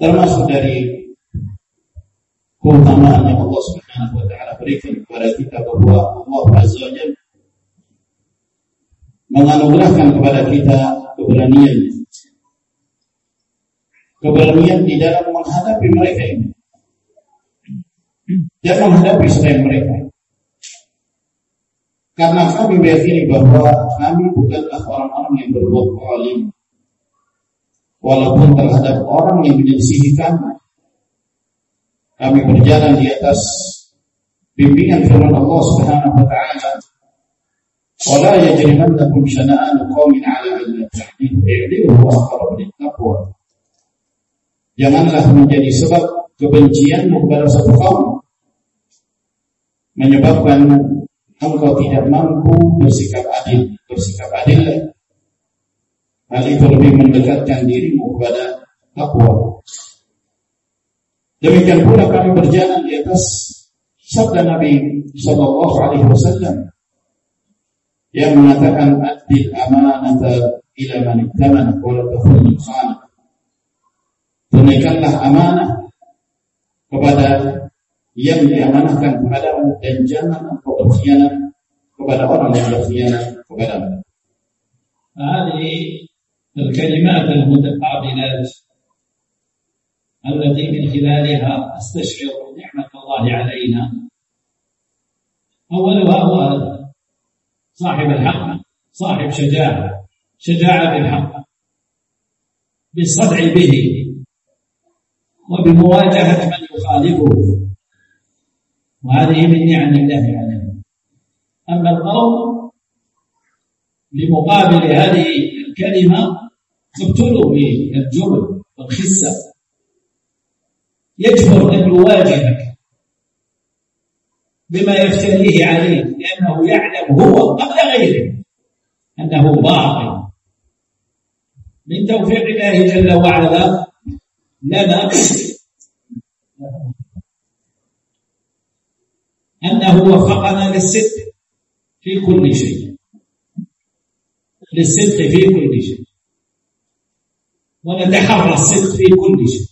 termasuk dari keutamaan yang Allah Subhanahu wa taala berikan kepada kita bahwa Allah Azza wa Jalla menganugerahkan kepada kita keberanian keberanian di dalam menghadapi mereka ini dan menghadapi selain mereka. Karena kami meyakini bahwa kami bukanlah orang-orang yang berbuat zalim. Walaupun terhadap orang yang menyelisihi kami, kami berjalan di atas bimbingan firman Allah Subhanahu wa taala. Yajrimannakum syana'an qaumin 'ala an ta'dilu i'dilu huwa aqrabu lit-taqwa. Janganlah menjadi sebab kebencian kepada satu kaum menyebabkan engkau tidak mampu bersikap adil, bersikap adil. Hal itu lebih mendekatkan dirimu kepada takwa. Demikian pula kami berjalan di atas sabda Nabi Shallallahu Alaihi Wasallam yang mengatakan adil amanata ila man ittamana wa la khana tunaikanlah amanah kepada yang diamanahkan kepadamu dan jangan engkau berkhianat kepada orang yang berkhianat kepadamu. هذه الكلمات المتقابلات التي من خلالها أستشعر نعمة الله علينا أولها هو صاحب الحق صاحب شجاعة شجاعة بالحق بالصدع به وبمواجهة من يخالفه وهذه من نعم الله عليه أما القوم لمقابل هذه الكلمة ابتلوا بالجبن والخسة. يجبر أن يواجهك بما يفتريه عليه لأنه يعلم هو قبل غيره أنه باطل من توفيق الله جل وعلا لنا أنه وفقنا للصدق في كل شيء. للصدق في كل شيء. ونتحرى الصدق في كل شيء.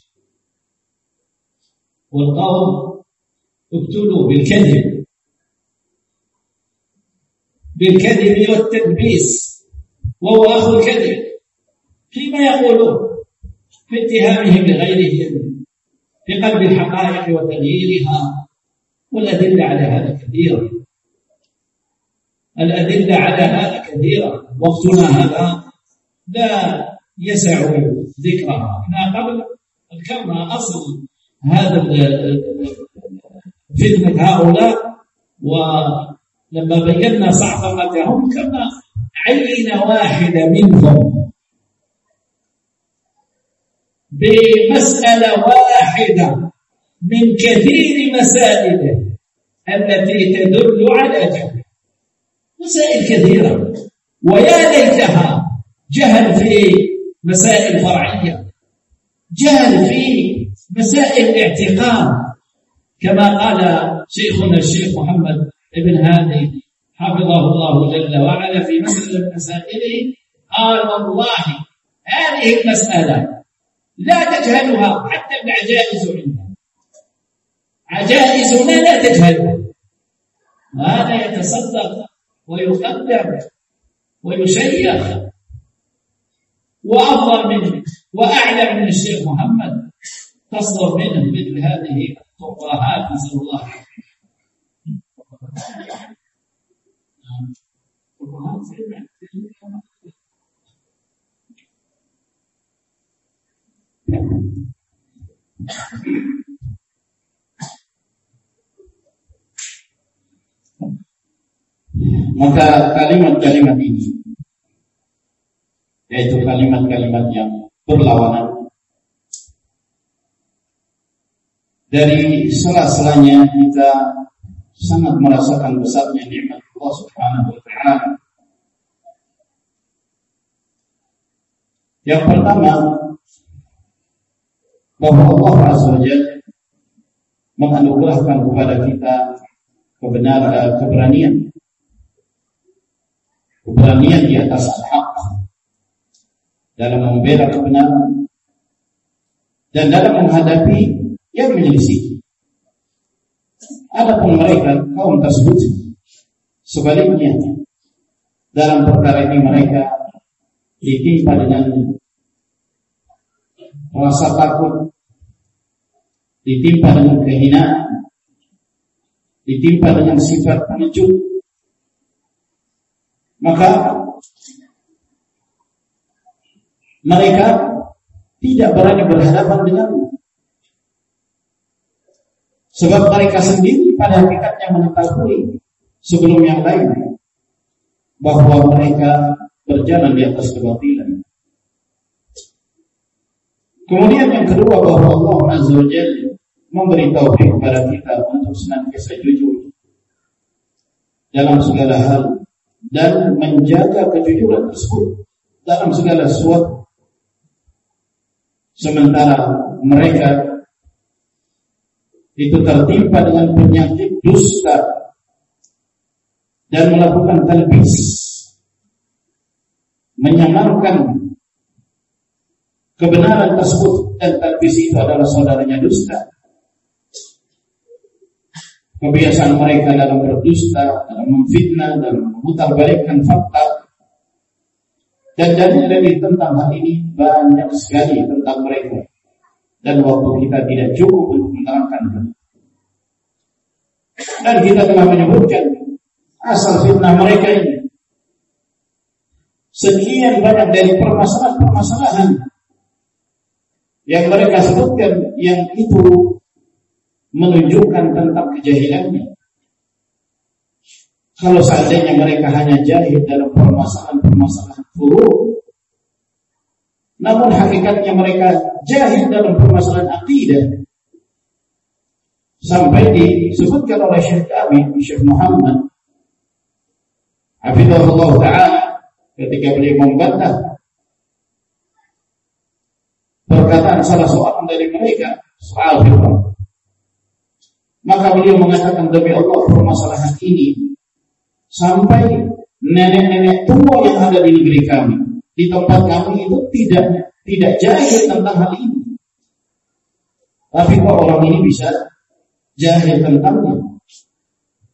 والقوم ابتلوا بالكذب. بالكذب والتدبيس. وهو أخو الكذب. فيما يقولون في اتهامهم لغيرهم. في قلب الحقائق وتغييرها والأدلة على هذا كثيرة. الأدلة على هذا كثيرة. وقتنا هذا لا يسع ذكرها. إحنا قبل ذكرنا أصل هذا فتنة هؤلاء ولما بينا صعقتهم كما عين واحدة منهم. بمسألة واحدة من كثير مسائله التي تدل على جهل. مسائل كثيرة. ويا ليتها جهل في مسائل فرعية. جهل في مسائل الاعتقاد كما قال شيخنا الشيخ محمد بن هادي حفظه الله جل وعلا في مسألة مسائله قال والله هذه المسألة لا تجهلها حتى العجائز عندنا عجائزنا لا تجهلها. هذا يتصدق ويقدر ويشيخ وأفضل منه وأعلم من الشيخ محمد تصدر منه مثل هذه الترهات نسأل الله Maka kalimat-kalimat ini yaitu kalimat-kalimat yang berlawanan dari sela-selanya kita sangat merasakan besarnya nikmat Allah Subhanahu wa taala. Yang pertama bahwa Allah Azza wa menganugerahkan kepada kita kebenaran keberanian keberanian di atas al-haq dalam membela kebenaran dan dalam menghadapi yang menyelisih. Adapun mereka kaum tersebut sebaliknya dalam perkara ini mereka ditimpa dengan rasa takut, ditimpa dengan kehinaan, ditimpa dengan sifat pengecut. Maka mereka tidak berani berhadapan denganmu Sebab mereka sendiri pada hakikatnya mengetahui sebelum yang lain bahwa mereka berjalan di atas kebatilan. Kemudian yang kedua bahwa Allah Azza wa Jalla memberi taufik kepada kita untuk senantiasa jujur dalam segala hal dan menjaga kejujuran tersebut dalam segala sesuatu. Sementara mereka itu tertimpa dengan penyakit dusta dan melakukan talbis menyamarkan kebenaran tersebut dan talbis itu adalah saudaranya dusta. Kebiasaan mereka dalam berdusta dalam memfitnah dalam memutar balikkan fakta. Dan dalil-dalil tentang hal ini banyak sekali tentang mereka. Dan waktu kita tidak cukup untuk menerangkan dan kita telah menyebutkan asal fitnah mereka ini. Sekian banyak dari permasalahan-permasalahan yang mereka sebutkan yang itu menunjukkan tentang kejahilannya kalau seandainya mereka hanya jahil dalam permasalahan-permasalahan furu namun hakikatnya mereka jahil dalam permasalahan akidah. sampai disebutkan oleh Syekh kami Syekh Muhammad Hafizahullah Ta'ala ketika beliau membantah perkataan salah seorang dari mereka soal firman maka beliau mengatakan demi Allah permasalahan ini sampai nenek-nenek tua yang ada di negeri kami di tempat kami itu tidak tidak jahil tentang hal ini. Tapi kok orang ini bisa jahil tentangnya?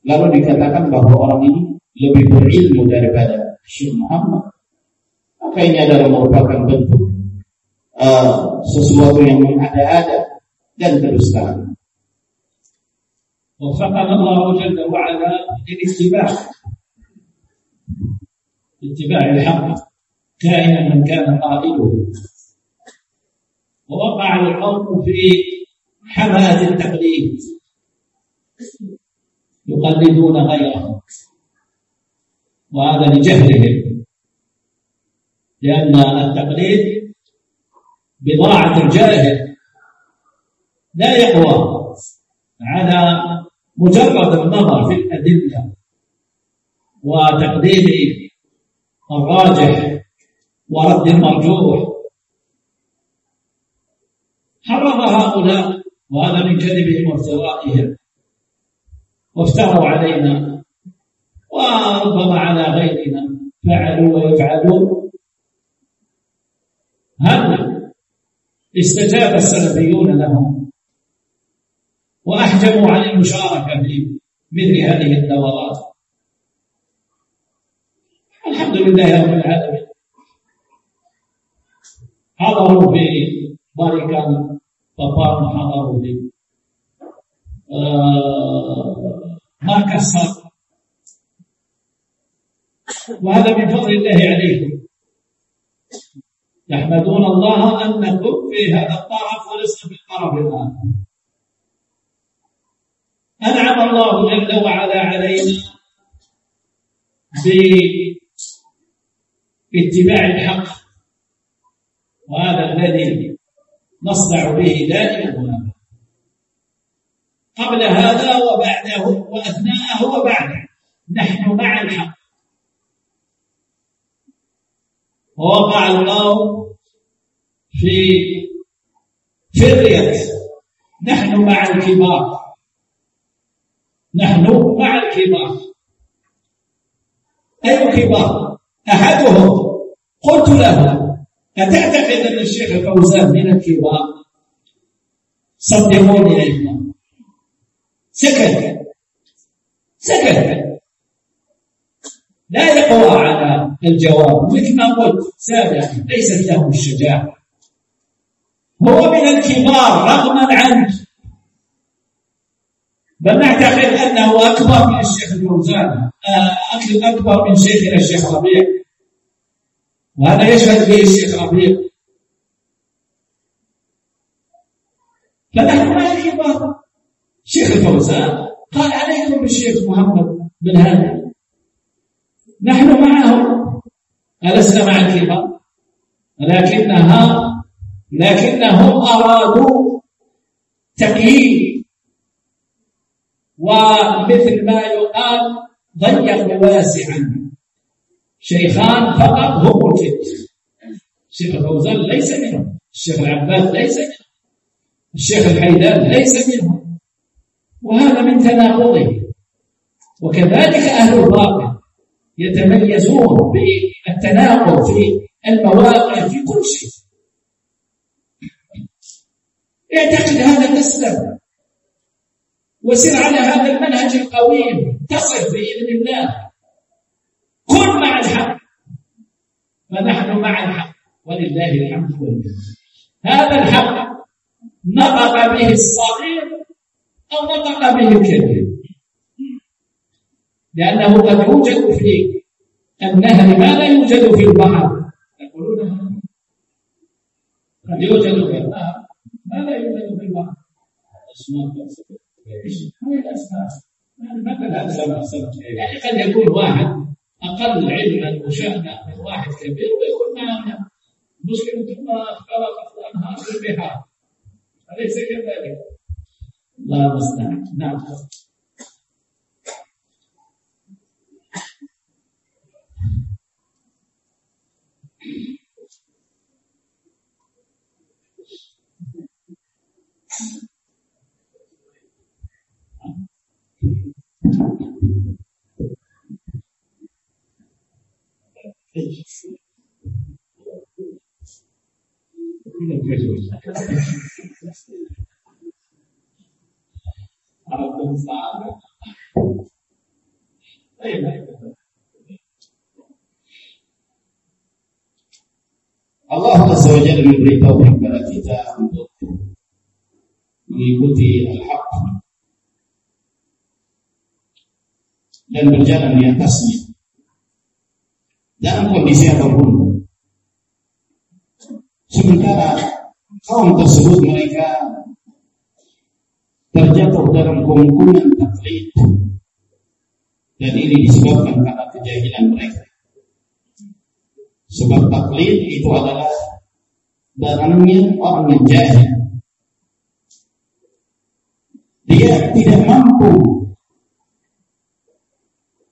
Lalu dikatakan bahwa orang ini lebih berilmu daripada Syekh Muhammad. Maka ini adalah merupakan bentuk uh, sesuatu yang mengada-ada dan kedustaan. وفقنا الله جل وعلا للاتباع. اتباع الحق. كائنا من كان قائله. ووقع القوم في حماة التقليد. يقلدون غيرهم. وهذا لجهلهم. لأن التقليد بضاعة الجاهل لا يقوى. على مجرد النظر في الأدلة وتقدير الراجح ورد المرجوح. حرم هؤلاء وهذا من كذبهم وافترائهم وافتروا علينا. وربما على غيرنا. فعلوا ويفعلون. هل استجاب السلفيون لهم. واحجموا عن المشاركة في مثل هذه الدورات. الحمد لله رب العالمين. حضروا في باركان بابا حضروا في ما كسر وهذا من فضل الله عليكم. يحمدون الله انكم في هذا الطرف ولسه في الطرف الآخر. أنعم الله جل وعلا علينا باتباع الحق وهذا الذي نصدع به دائما قبل هذا وبعده وأثناءه وبعده نحن مع الحق. ووقع القوم في فرية. نحن مع الكبار. نحن مع الكبار. أي كبار؟ أحدهم. قلت له أتعتقد أن الشيخ فوزان من الكبار؟ صدقوني يا إخوان. سكت. سكت. لا يقوى. الجواب. مثل ما قلت سابقا ليست له الشجاعة هو من الكبار رغما عنه. بل نعتقد أنه أكبر من الشيخ الفوزان آه، أكبر من شيخنا الشيخ ربيع. وهذا يشهد به الشيخ ربيع. فنحن ما الكبار. شيخ الفوزان قال عليكم بالشيخ محمد بن هادي نحن معهم ألسنا مع الكبار لكنها لكنهم أرادوا تقييد ومثل ما يقال ضيقوا واسعا. شيخان فقط هم الكتف الشيخ الفوزان ليس منهم. الشيخ العباس ليس منهم. الشيخ الحيدان ليس منهم. وهذا من تناقضه. وكذلك أهل الباطل يتميزون بالتناقض في المواقع في كل شيء. اعتقد هذا تسلم. وسر على هذا المنهج القويم. تصل بإذن الله. كن مع الحق. فنحن مع الحق. ولله الحمد والمنة. هذا الحق نطق به الصغير أو نطق به الكبير. لأنه قد يوجد في النهر ما لا يوجد في البحر. يقولون قد يوجد في النهر ما لا يوجد في البحر. أسماك هذه الأسماء يعني قد يكون واحد أقل علما وشأنا من واحد كبير ويكون معنا. مشكلة ما خلقت الأنهار في البحار أليس كذلك؟ لا مستعان نعم. Ela dançava. Aí, vai, vai. Allah Azza wa Jalla taufik kepada kita untuk mengikuti al-haq dan berjalan di atasnya dalam kondisi apa pun. Sementara kaum tersebut mereka terjatuh dalam kungkungan taklid dan ini disebabkan karena kejahilan mereka. Sebab taklid itu adalah barangnya orang yang jahil. Dia tidak mampu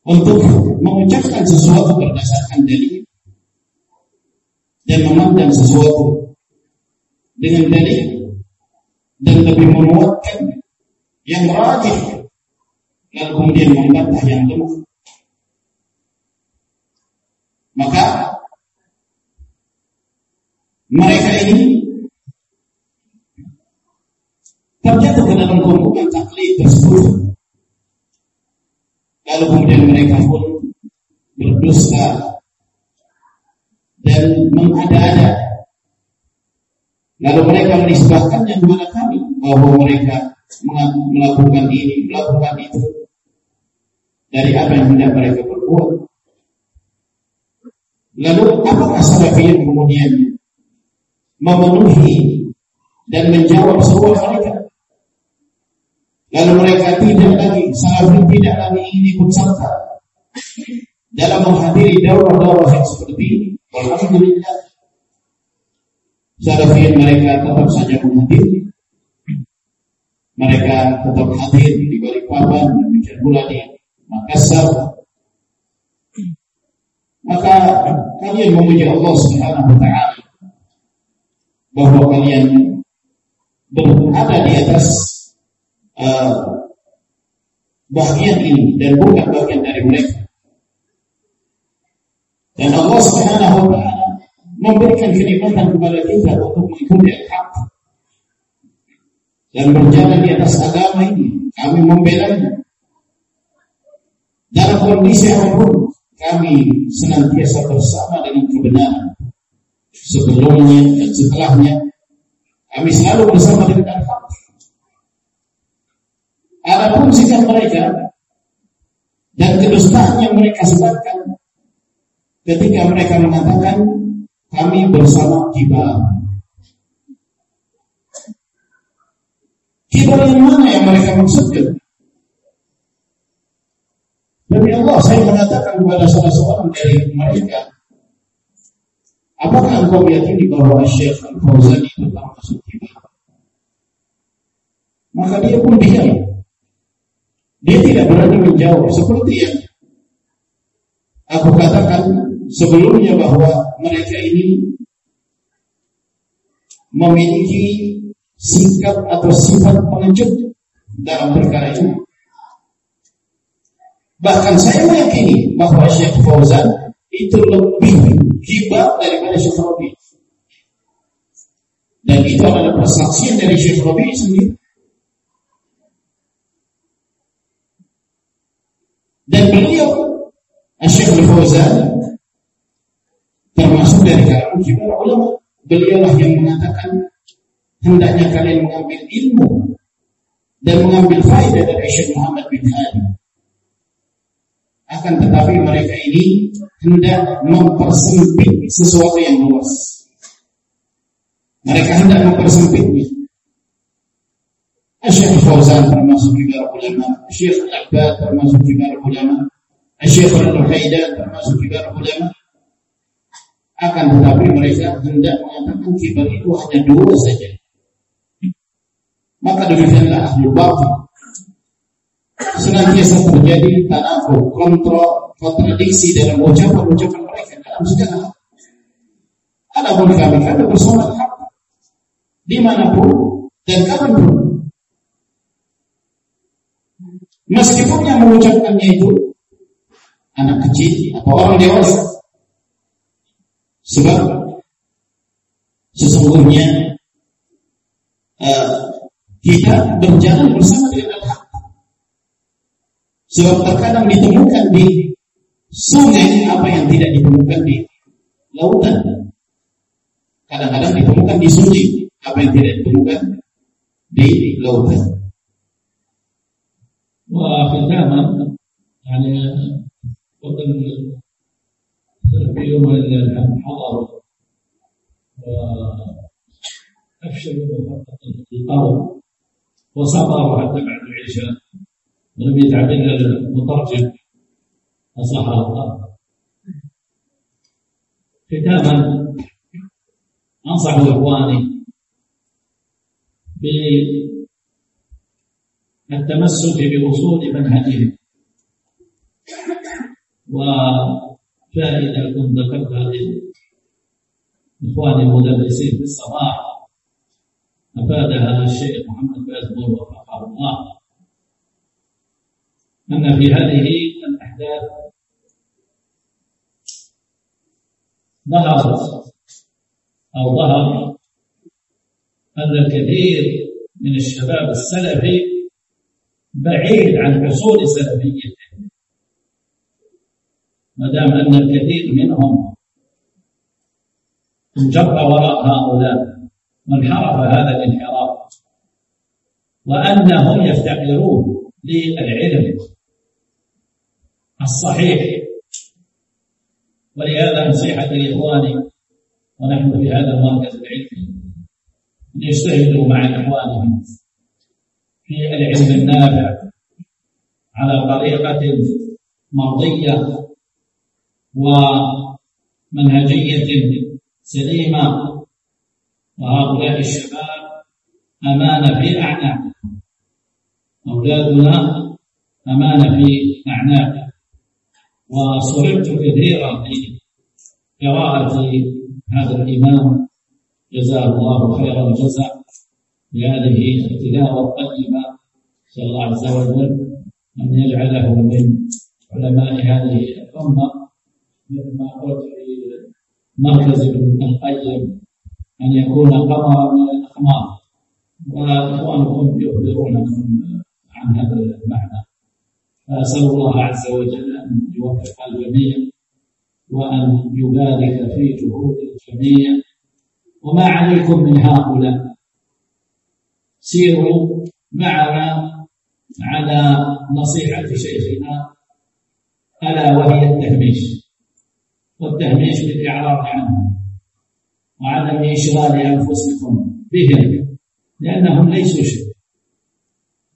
untuk mengucapkan sesuatu berdasarkan dalil dan memandang sesuatu dengan dalil dan lebih menguatkan yang rajin lalu kemudian membantah yang lemah maka mereka ini terjatuh ke dalam kumpulan taklid tersebut lalu kemudian mereka pun berdusta dan mengada-ada. Lalu mereka menisbahkannya kepada kami bahwa mereka melakukan ini, melakukan itu dari apa yang hendak mereka berbuat. Lalu apakah salafiyin kemudian memenuhi dan menjawab semua mereka? Lalu mereka tidak lagi, salafiyin tidak lagi ingin ikut serta dalam menghadiri daurah-daurah yang seperti ini. Alhamdulillah. Salafiyin mereka tetap saja menghadiri. Mereka tetap hadir di Balikpapan, di Makassar. Maka kalian memuji Allah Subhanahu wa taala bahwa kalian berada di atas uh, bagian ini dan bukan bagian dari mereka. Dan Allah Subhanahu wa taala memberikan kenikmatan kepada kita untuk mengikuti hak dan berjalan di atas agama ini. Kami membelanya. Dalam kondisi apa pun, kami senantiasa bersama dengan kebenaran. Sebelumnya dan setelahnya, kami selalu bersama dengan hak. Adapun sikap mereka dan kedustaan yang mereka sebutkan ketika mereka mengatakan kami bersama kibar. Kibar yang mana yang mereka maksudkan? Demi Allah, saya mengatakan kepada salah seorang dari mereka, apakah engkau meyakini bahwa Syekh Al-Fauzan itu termasuk kibar? Maka dia pun diam. Dia tidak berani menjawab seperti yang aku katakan sebelumnya bahwa mereka ini memiliki sikap atau sifat pengecut dalam perkara ini. Bahkan saya meyakini bahwa Syekh Fauzan itu lebih hebat daripada Syekh Rabi. Dan itu adalah persaksian dari Syekh Rabi sendiri. Dan beliau, Syekh Fauzan, termasuk dari kalangan kibar ulama. Beliaulah yang mengatakan hendaknya kalian mengambil ilmu dan mengambil faedah dari Syekh Muhammad bin Hadi. Akan tetapi mereka ini hendak mempersempit sesuatu yang luas. Mereka hendak mempersempitnya. Syekh Fauzan termasuk juga ulama, Syekh Al-Abbad termasuk juga ulama, Syekh Al-Haidan termasuk juga ulama, akan tetapi mereka hendak mengatakan kibar itu hanya dua saja. maka demikianlah ahli batil senantiasa terjadi tanafur kontrol kontradiksi dalam ucapan-ucapan mereka. Dalam segala hal ada pun kami kami bersama hak di mana pun dan kapan pun. Meskipun yang mengucapkannya itu anak kecil atau orang dewasa. Sebab sesungguhnya uh, kita berjalan bersama dengan al-haq. Sebab terkadang ditemukan di sungai apa yang tidak ditemukan di lautan. Kadang-kadang ditemukan di sungai apa yang tidak ditemukan di lautan. وفي الجامعة يعني وقد في يوم الحمد حضروا وأفشلوا مخطط القوم وصبروا حتى بعد العشاء ولم يتعب الا المترجم اصلحه الله. ختاما انصح إخواني بالتمسك بأصول منهجهم. وفائده كنت ذكرتها لاخواني المدرسين في الصباح. أفادها الشيخ محمد بازمور وفقه الله. أن في هذه الأحداث ظهرت أو ظهر أن الكثير من الشباب السلفي بعيد عن حصول سلفيته. ما دام أن الكثير منهم انجر وراء هؤلاء وانحرف هذا الانحراف؟ وأنهم يفتقرون للعلم. الصحيح. ولهذا نصيحتي لإخواني ونحن في هذا المركز العلمي أن يجتهدوا مع إخوانهم في العلم النافع على طريقة مرضية ومنهجية سليمة. وهؤلاء الشباب أمانة في أعناقهم. أولادنا أمانة في أعناقهم. وصرفت كثيرا في قراءة هذا الإمام. جزاه الله خير الجزاء بهذه التلاوة الطيبة نسأل الله عز وجل أن يجعله من علماء هذه الأمة مثل ما قلت في مركز ابن القيم. أن يكون قمرا من الأقمار. وإخوانكم يخبرونكم عن هذا المعنى. فأسأل الله عز وجل أن يوفق الجميع وأن يبارك في جهود الجميع. وما عليكم من هؤلاء؟ سيروا معنا على نصيحة شيخنا ألا وهي التهميش. والتهميش بالإعراض عنه وعدم إشغال أنفسكم بهم لأنهم ليسوا شيء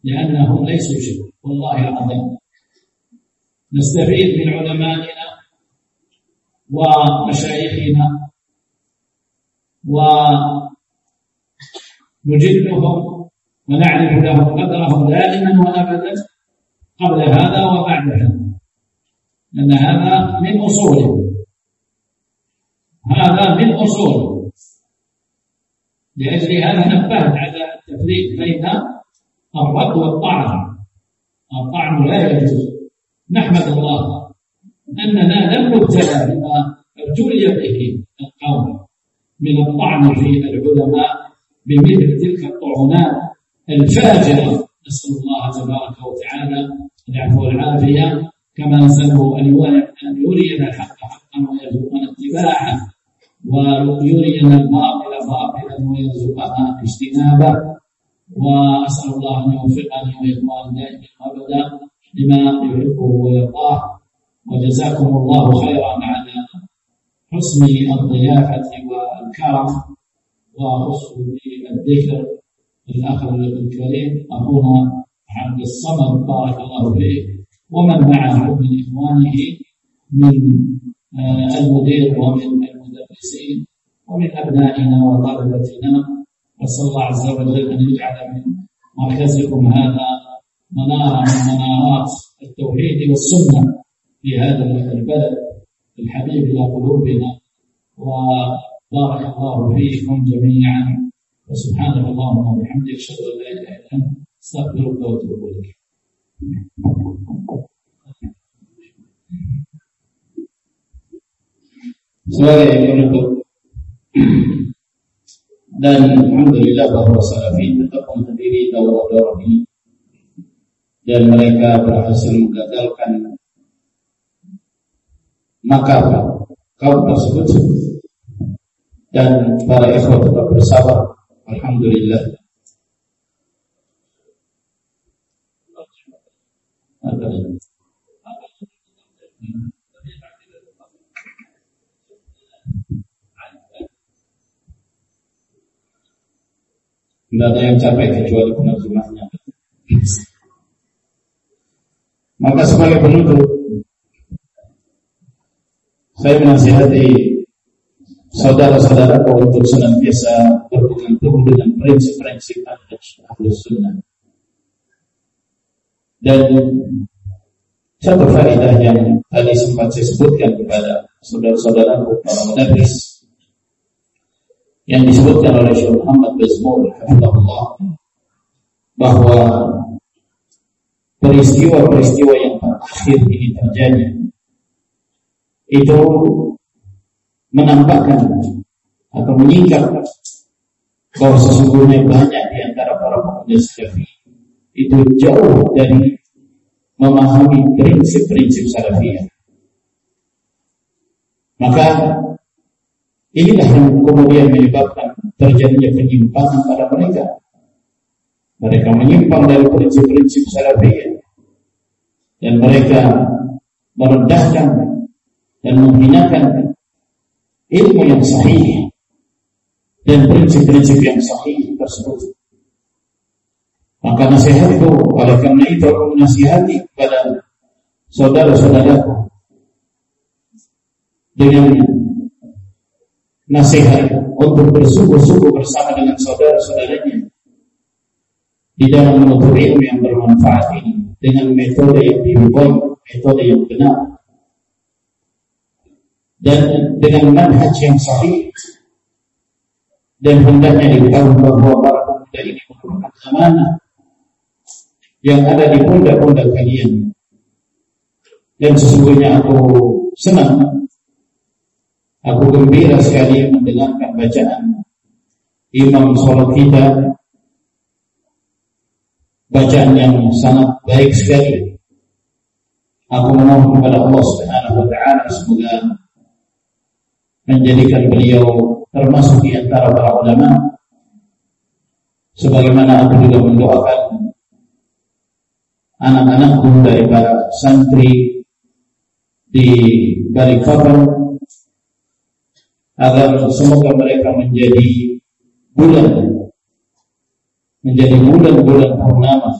لأنهم ليسوا شيء والله العظيم نستفيد من علمائنا ومشايخنا ونجلهم ونعرف لهم قدرهم دائما وأبدا قبل هذا وبعد هذا. لأن هذا من اصوله هذا من اصوله لأجل هذا نبهت على التفريق بين الرد والطعن. الطعن لا يجوز. نحمد الله أننا لم نبتلى بما ابتلي به القوم من الطعن في العلماء بمثل تلك الطعنات الفاجرة. نسأل الله تبارك وتعالى العفو والعافية. كما نسأله أن يرينا الحق حقا ويرزقنا اتباعه ويرينا الباطل باطلا ويرزقنا اجتنابه. وأسأل الله أن يوفقني وإخواني دائما ابدا لما يحبه ويرضاه وجزاكم الله خيرا على حسن الضيافة والكرم. وحسن الذكر الأخ الكريم أخونا عبد الصمد بارك الله فيه ومن معه من إخوانه من آه، المدير ومن المدرسين ومن أبنائنا وطلبتنا وصلى الله عز وجل أن يجعل من مركزكم هذا منارة من منارات التوحيد والسنة في هذا البلد الحبيب إلى قلوبنا. وبارك الله فيكم جميعا. وسبحانك اللهم وبحمدك أشهد أن لا إله إلا أنت أستغفرك وأتوب إليك. sebagai penutup dan alhamdulillah bahwa salafi tetap menghadiri daurah-daurah ini dan mereka berhasil menggagalkan makar kaum tersebut. Dan para ikhwah tetap bersabar. Alhamdulillah. Tidak ada yang capek kecuali penerjemahnya. Maka sebagai penutup, saya menasihati saudara-saudara untuk senantiasa berpegang dengan prinsip-prinsip ahlus sunnah. Dan satu faedah yang tadi sempat saya sebutkan kepada saudara-saudaraku para mudarris yang disebutkan oleh Syekh Muhammad Bazmul bahwa peristiwa-peristiwa yang terakhir ini terjadi itu menampakkan atau menyingkap bahwa sesungguhnya banyak di antara para pemuda salafi itu jauh dari memahami prinsip-prinsip salafiyah. Maka Inilah yang kemudian menyebabkan terjadinya penyimpangan pada mereka. Mereka menyimpang dari prinsip-prinsip salafiyah dan mereka merendahkan dan menghinakan ilmu yang sahih dan prinsip-prinsip yang sahih tersebut. Maka nasihat itu oleh karena itu aku menasihati kepada saudara-saudaraku dengan nasihat untuk bersungguh-sungguh bersama dengan saudara-saudaranya di dalam menuntut ilmu yang bermanfaat ini dengan metode yang diridhoi, metode yang benar. Dan dengan manhaj yang sahih dan hendaknya diketahui bahwa para pemuda ini merupakan amanah yang ada di pundak-pundak kalian. Dan sesungguhnya aku senang Aku gembira sekali mendengarkan bacaan imam sholat kita bacaan yang sangat baik sekali. Aku memohon kepada Allah Subhanahu wa taala semoga menjadikan beliau termasuk di antara para ulama sebagaimana aku juga mendoakan anak-anakku dari para santri di Balikpapan agar semoga mereka menjadi bulan menjadi bulan-bulan purnama.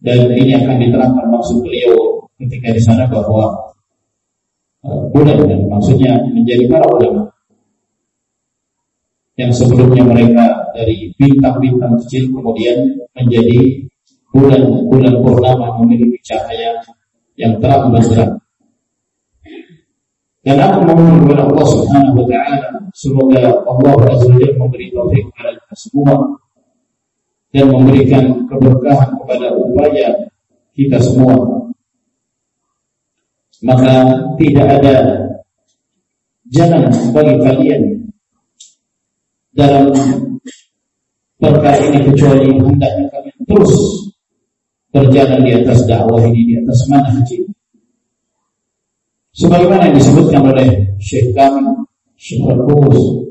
Dan ini akan diterangkan maksud beliau ketika di sana bahwa uh, bulan dan maksudnya menjadi para ulama. Yang sebelumnya mereka dari bintang-bintang kecil kemudian menjadi bulan-bulan purnama memiliki cahaya yang terang benderang dan aku memohon kepada Allah Subhanahu wa taala semoga Allah Azza wa Jalla memberi taufik kepada kita semua dan memberikan keberkahan kepada upaya kita semua. Maka tidak ada jalan bagi kalian dalam perkara ini kecuali hendaknya kalian terus berjalan di atas dakwah ini di atas manhaj ini Sebagaimana yang disebutkan oleh Syekh kami, Syekh Rambus,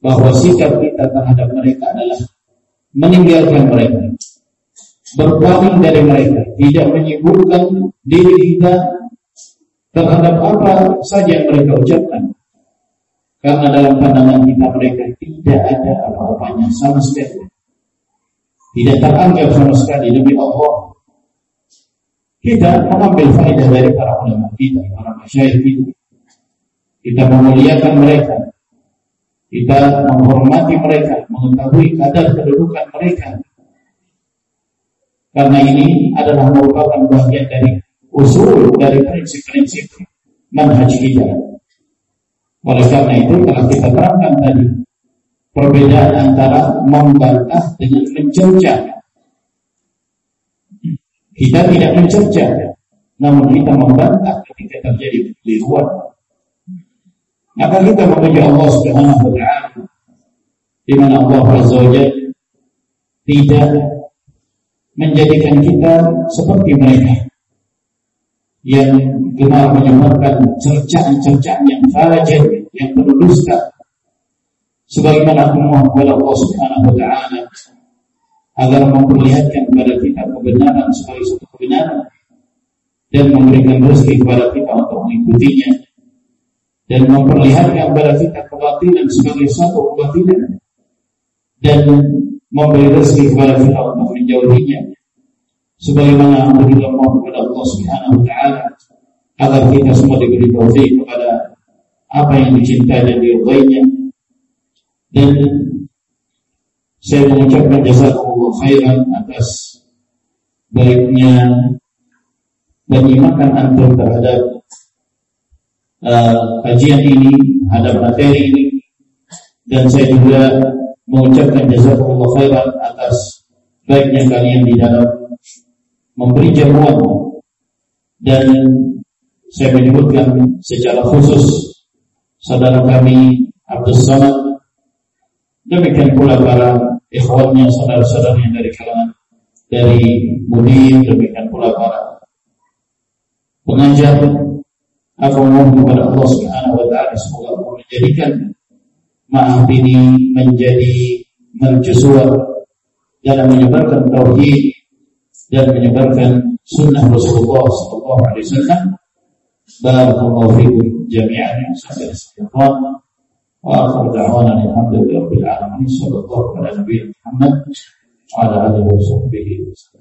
bahwa sikap kita terhadap mereka adalah meninggalkan mereka, berpaling dari mereka, tidak menyibukkan diri kita terhadap apa saja yang mereka ucapkan. Karena dalam pandangan kita mereka tidak ada apa-apanya sama sekali. Tidak teranggap sama sekali demi Allah kita mengambil faedah dari para ulama kita, para masyayikh kita. Kita memuliakan mereka. kita menghormati mereka, mengetahui kadar kedudukan mereka. Karena ini adalah merupakan bagian dari usul dari prinsip-prinsip manhaj kita. Oleh karena itu telah kita terangkan tadi perbedaan antara membantah dengan mencerca. Kita tidak mencerca, namun kita membantah ketika terjadi keliruan. Maka kita memuji Allah Subhanahu wa taala di mana Allah Azza wa tidak menjadikan kita seperti mereka yang gemar menyebarkan cercaan-cercaan yang fajir, yang penuh dusta. Sebagaimana Allah Subhanahu wa taala agar memperlihatkan kepada kita kebenaran sebagai satu kebenaran dan memberikan rezeki kepada kita untuk mengikutinya. Dan memperlihatkan kepada kita kebatilan sebagai satu kebatilan. Dan memberi rezeki kepada kita untuk menjauhinya. Sebagaimana juga mohon kepada Allah Subhanahu wa taala agar kita semua diberi taufik kepada apa yang dicintai dan diridainya dan saya mengucapkan jazakumullah khairan atas baiknya penyimakan antum terhadap uh, kajian ini, ada materi ini, dan saya juga mengucapkan jazakumullah khairan atas baiknya kalian di dalam memberi jamuan dan saya menyebutkan secara khusus saudara kami Abdul Samad demikian pula para ikhwannya saudara-saudaranya dari kalangan dari mudir demikian pula para pengajar Aku mohon kepada Allah Subhanahu wa taala semoga Allah menjadikan maaf ini menjadi mercusuar dalam menyebarkan tauhid dan menyebarkan sunnah Rasulullah sallallahu alaihi wasallam. Barakallahu fikum jami'an. Sampai sekian. وآخر دعوانا الحمد لله رب العالمين صلى الله على نبينا محمد وعلى آله وصحبه وسلم